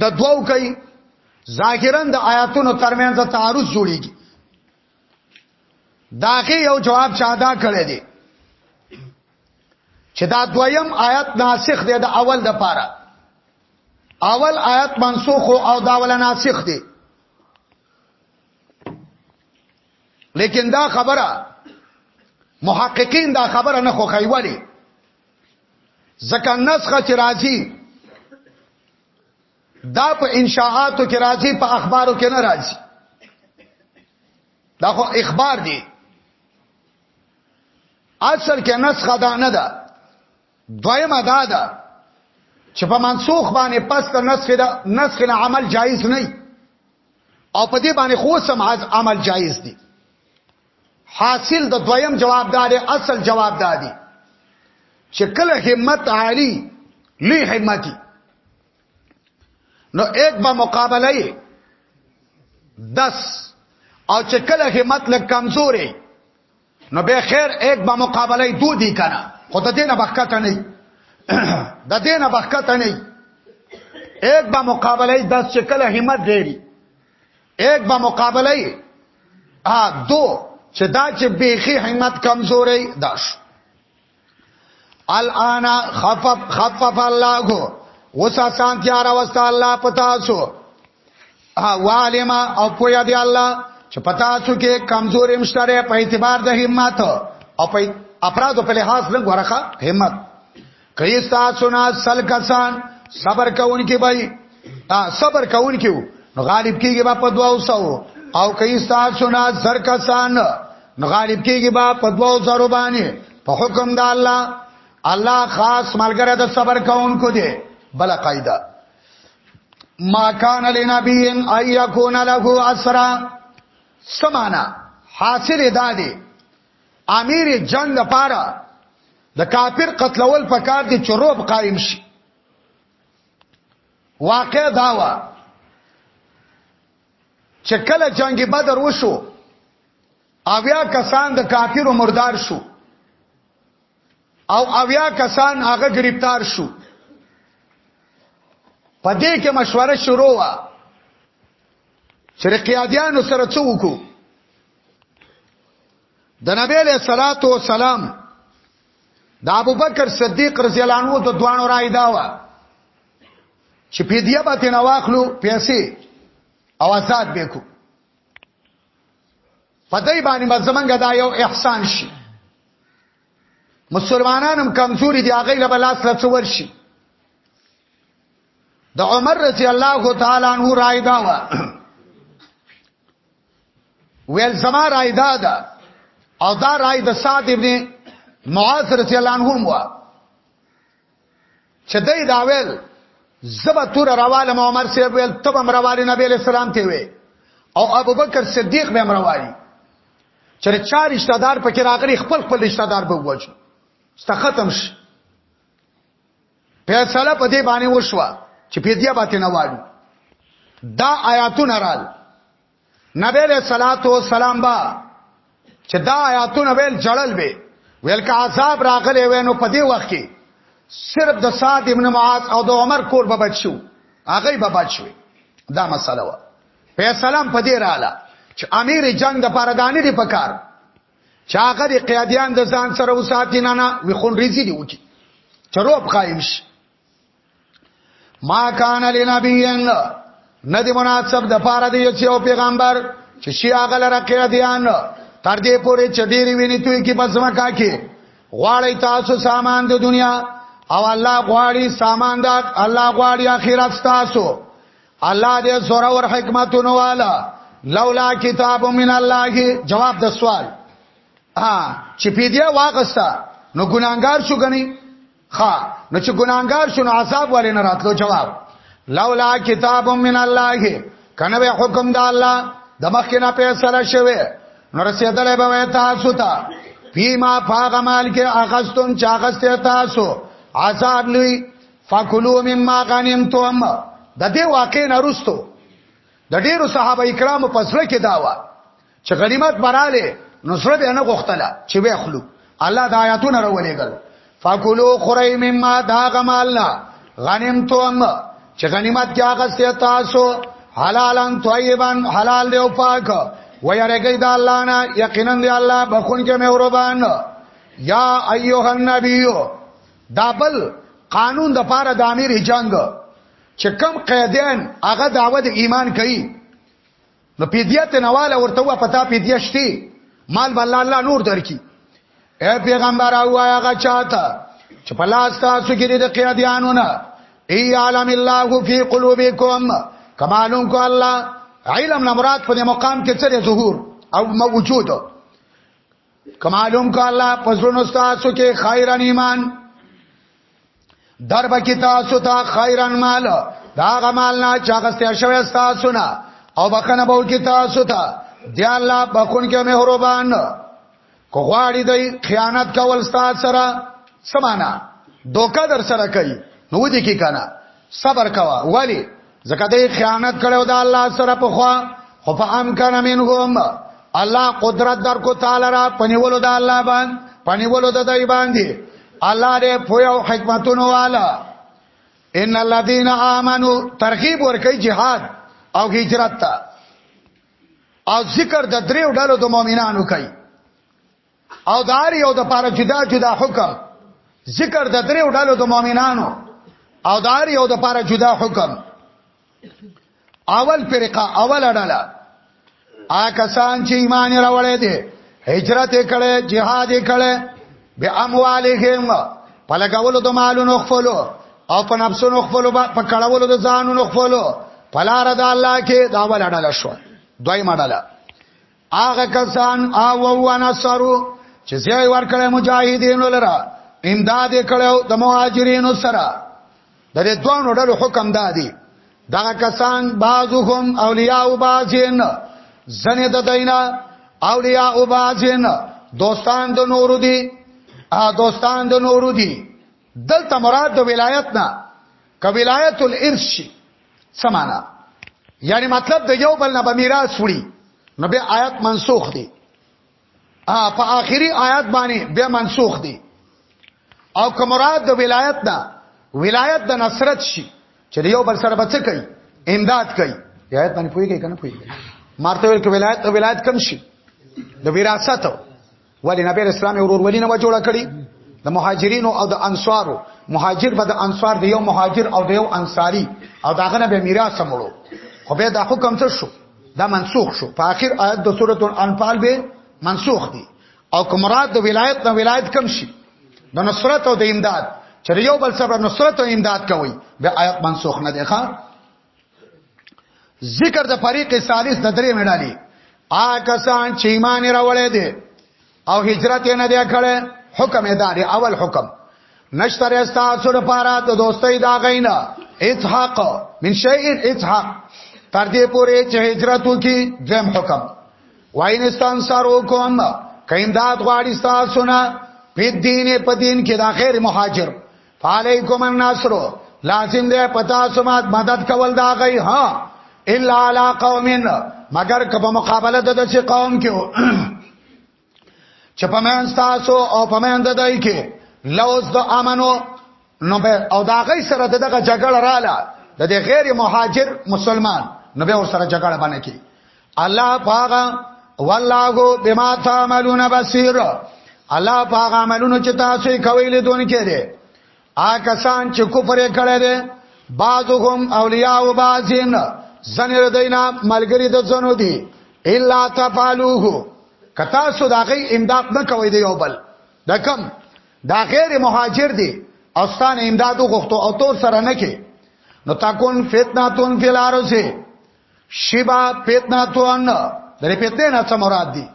د دوو کوي ظاهرا د آیاتونو ترمنځ تعارض جوړیږي داغه یو جواب چا دا کړی دی چې دا دویم آیت ناسخ دی د اول د پاره اول آیت منسوخ او دا ول ناسخ دی لیکن دا خبره محققین دا خبره نه خو خیوالي ځکه نسخه چې راځي دا په انشاءاتو کې راځي په اخبارو کې نه راځي دا خو اخبار دی اصل کې نسخه دا نه ده دویمه دا ده چې په منسوخ باندې پس د نسخه دا نسخه نه عمل جایز نه او په دې باندې خو سم عمل جایز دی حاصل د دویم جواب دا دی اصل جواب دا دی چې کله همت عالی لوی همتی نو ایک با مقابله یې 10 او چې کله همت لږ کمزورې نو به خیر ایک با مقابله یې دو دی کنه خو ته دینه بخکته نه د دینه بخکته نه ایک با مقابله یې 10 چې کله همت ډېری ایک با مقابله یې ا دو چې دا چې بیخي همت کمزورې داش الان خفف خفف الله وسا سانتیا را وستا الله پتا سو عالم او پویا دی الله چې پتا سو کې کمزوري مشتره په اعتبار د همت او په افراد په لحاظ لږ ورخه همت کړي تاسو نه سل کسان صبر کوونکي بای صبر کوونکي نو غالب کیږي په 200 او کړي تاسو نه زر کسان نو غالب کېږي با په دوو زرو باندې په حکم د الله الله خاص ملګری د صبر کوونکو دی بل قاعده ما کان لنبی ان یکون له اسرا سمانا حاصل ادا دی امیر جنگ د پاره د کافر قتلول په کار دي چې روب قائم شي واقع داوا چې کله جنگ بدر وشو اویا کسان د کافرو مردار شو او اویا کسان هغه گرفتار شو پدې کې مشوره شروع وا چې قیادیانو سره څه وکړو د نبی له صلوات و سلام د ابوبکر صدیق رضی الله عنه د دوانو رائے دا و چې پیډیا به تنه واخلو پیسې او آزاد به کو پدای باندې مزمنګ دا یو احسان شي مسلمانانم کمزوري دی هغه له لاس له څور شي د عمر رضی الله تعالی عنہ رائے دا و ویل زما رائے دا ده او دا رائے د سعد ابن معاذ رضی الله عنه و چې دای دا ویل زبا تور روالم عمر سی ویل تب امر والی نبی علیہ السلام ته وی او ابوبکر صدیق به امر والی چر چا رشتہ دار پکې راغلي خپل خپل رشتہ دار به وځي ست ختم شي فیصله په دې باندې وشوه چې پیدیا باندې نه واړو دا آیاتونه رال نبی علیہ الصلات والسلام با چې دا آیاتونه ویل جړل به ویل که عذاب راغلی وای نو په دې وخت کې صرف د سعد ابن معاذ او د عمر کور به بچو هغه به بچوي دا مسله و فیصله په دې رااله چې امیر جنگ د پردانی دی پکار چې هغه د قیادیان د ځان سره وساتینانه وی خون ریزی دی وکی چروب قائم شي ما کان لنبیین ندی مناسب د پاره دی چې او پیغمبر چې شي هغه لره کړه دیان تر دې پورې چې ډېری ویني توي کې بسمه کا کې غواړی تاسو سامان د دنیا او الله غواړي سامان د الله غواړي اخرت تاسو الله دې سره ور حکمتونو والا لولا کتاب من الله جواب د سوال ها چې پیډیا واغستا نو ګناګار شو غني خا نو چې ګناګار شون عذاب ولې نه راتلو جواب لولا کتاب من الله کنه به حکم د الله د مخکې نه فیصله شوه نو رسیدلې به تاسو ته پیما فاغ مال کې اغستم چاغسته تاسو عذاب لوی فکلوا مما غنمتم د دې واقع نه رستو د ډیرو صحابه کرامو پسره کې داوا چې غنیمت براله نو سره به نه غختله چې وې خلو الله د آیاتونو راولېګل فاکلو خری مما دا غمالنا غنیمتم چې غنیمت کې هغه ستیا تاسو حلالن طیبن حلال دی او پاک ويرګی د الله نه یقینا دی الله بخون کې مهربان یا ایها النبی دابل قانون د پاره د امیر جنگ چې کم قیدین هغه داوود ایمان کوي نو پیدیه ته نواله ورته وا پتا پیدیه شته مال بل الله نور درکې اے پیغمبر او آیا غا چاته چې په لاس تاسو کې د قیادیانو نه ای عالم الله فی قلوبکم کمالون کو الله علم نه مراد په مقام کې څه ظهور او موجود کمالوم کو الله پسونو تاسو کې خیرن ایمان درب کې تاسو ته خیرن مال دا غمال نه چاغستیا شوی تاسو نه او بخنه بو کې تاسو ته دی الله بخون کې مهربان کو غواړي دی خیانت کول تاسو سره سمانا دوکا در سره کوي نو دي کې کنه صبر کوا ولی زکه د خیانت کړو د الله سره په خوا خو په امکان منهم الله قدرت در کو تعالی را پنیولو د الله باندې پنیولو د دای باندې الله دې پویا او حکمتونو والا ان الذين امنوا ترغیب ورکي jihad او هجرت ته او ذکر د دریو ډلو د مؤمنانو کوي او دار یو د پاره جدا جدا حکم ذکر د درې وډالو د مؤمنانو او دار یو د پاره جدا حکم اول فرقه اول اډاله آ کسان چې ایمان راوړې دي هجرت کړي جهاد کړي به اموالهم پلګولو د مالونو خپلو او په نفسونو خپلو په کړهولو د ځانونو خپلو پلار د الله کې دا ول اډاله شو دوی مډاله هغه کسان او ونصرو چې زیای ورکړی مجاهدینو لره امداد کړو د مهاجرینو سره د دې دوه ډلو حکم دادی دا کسان بعضهم اولیاء او بعضین زنه د دینا اولیاء او بعضین دوستان د نور دي ا دوستان د نور دي دلته مراد د ولایت نه ک ولایت الارث شي سمانا یعنی مطلب د یو بل نه به میراث وړي نو به آیات منسوخ دي ا په آخري آیات باندې به منسوخ دي او که مراد د ولایت نه ولایت د نصرت شي چې یو بل سره بچ کوي امداد کوي ولایت باندې پوي کوي کنه پوي مارته ویل کې ولایت ولایت کم شي د وراثت ولی نبی اسلام ورورولي نه جوړه کړی د مهاجرینو او د انصارو مهاجر به د انصار دی یو مهاجر او د یو انصاری او داغه نه به میراث مړو خو به دا حکم څه شو دا منسوخ شو په اخر آیت د سورۃ الانفال به منسوخ دي او کومراد د ولایت نه ولایت کم شي د نصرت او د امداد چې یو بل سره نصرت او امداد کوي به آیت منسوخ نه دی ښا ذکر د فریق ثالث د درې مډالي آ کسان چې ایمان راوړې دي او هجرت نه دی کړی حکم ادا دی اول حکم نشتر استاسو لپاره د دوستۍ دا غینا اضحاق من شیء اضحاق تر دې پورې چې هجرت وکي دیم حکم واینستان سارو کوم کینداد غواړي تاسو نه په دین په دین کې دا خیر مهاجر فعلیکم النصر لازم ده پتا سمات مدد کول دا غي ها الا علی قومن مگر که په مقابله د دسي قوم کې چې پمن تاسو او پمن د دای کې لوز د امنو نو به او دا غي سره دغه جګړه رااله د غیر مهاجر مسلمان نو به ور سره جګړه باندې کې الله پاغه والله بما تعملون بصير الله پاغه عملونه چې تاسو یې کوي لیدون کې دي آ کسان چې کفر یې کړی دی بعضهم اولیاء و بعضین زنر دینا ملګری د زنو دي الا تفعلوه کتا سو داغي امداد نه کوي دی یو بل دا کم دا غیر مهاجر دی او ستان امدادو غوښتو او تور سره نه کې نو تکون فتنه تون فی الارض شبا فتنه تو ان درې فتنه نه څه مراد دي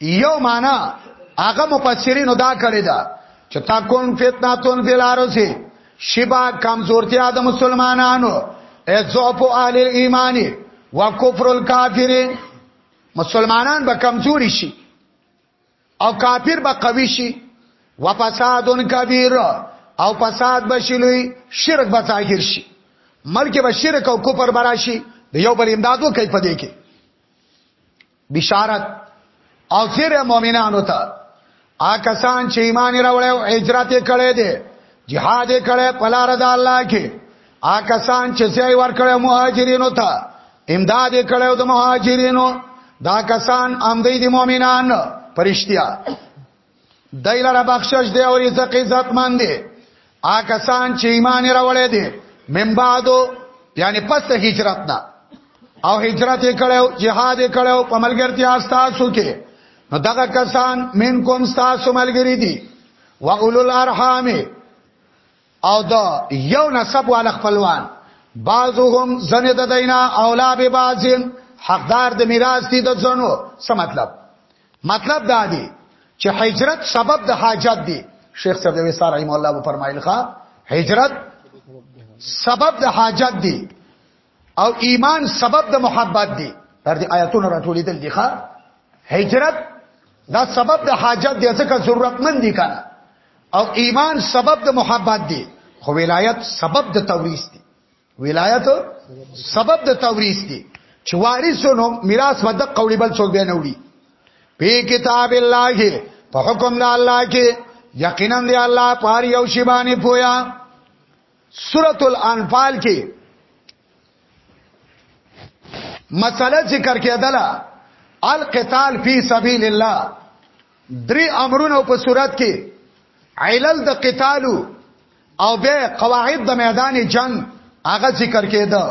یو معنا هغه مفسرینو دا کړی دا چې تا کون فتنه تون فلارسه شبا کمزورتیا د مسلمانانو ازوف اهل ایمانی و کفر الکافرین مسلمانان به کمزوري شي او کافر به قوی شي وفساد کبیر او فساد بشلوی شرک به ظاهر شي ملک به شرک او کفر براشي د یو بل امداد وکي په دې کې بشارت او سر مؤمنانو ته آکسان چې ایمان راوړل او هجرت کړي دي jihad کړي په لار د الله کې آ کسان چې ځای ورکړی مهاجرینو ته امداد کړو د مهاجرینو دا کسان امدی دی مؤمنان پرشتیا دایله را بخشش دی او رزق عزت مند دی آ کسان چې ایمان راوړی دی من بعدو یعنی پس ته هجرت نه او هجرت کړو jihad کړو په ملګرتیا تاسو کې نو دغه کسان من کوم تاسو ملګری دي واولل ارحام او د یو نسب والا خپلوان بعضهم زنه د دینا اولا به بعضین حقدار د میراث دي د زنو څه مطلب مطلب دا دی چې هجرت سبب د حاجت دی شیخ صاحب د وسار رحم الله په فرمایل ښا هجرت سبب د حاجت دی او ایمان سبب د محبت دی پر دې آیاتونو راټولېدل دي ښا هجرت دا سبب د حاجت دی ځکه ضرورتمند دي کنه او ایمان سبب د محبت دی خو ولایت سبب د توریث دی ولایت سبب د توریث دی چې وارثونو میراث ود قولی بل څوک به نه وړي په کتاب الله په حکم د الله کې یقینا دی الله پاره یو شی باندې پویا سورۃ الانفال کې مسله ذکر کېدله القتال فی سبیل الله درې امرونه په صورت کې علل د قتالو او به قواعد د میدان جنگ هغه ذکر کېده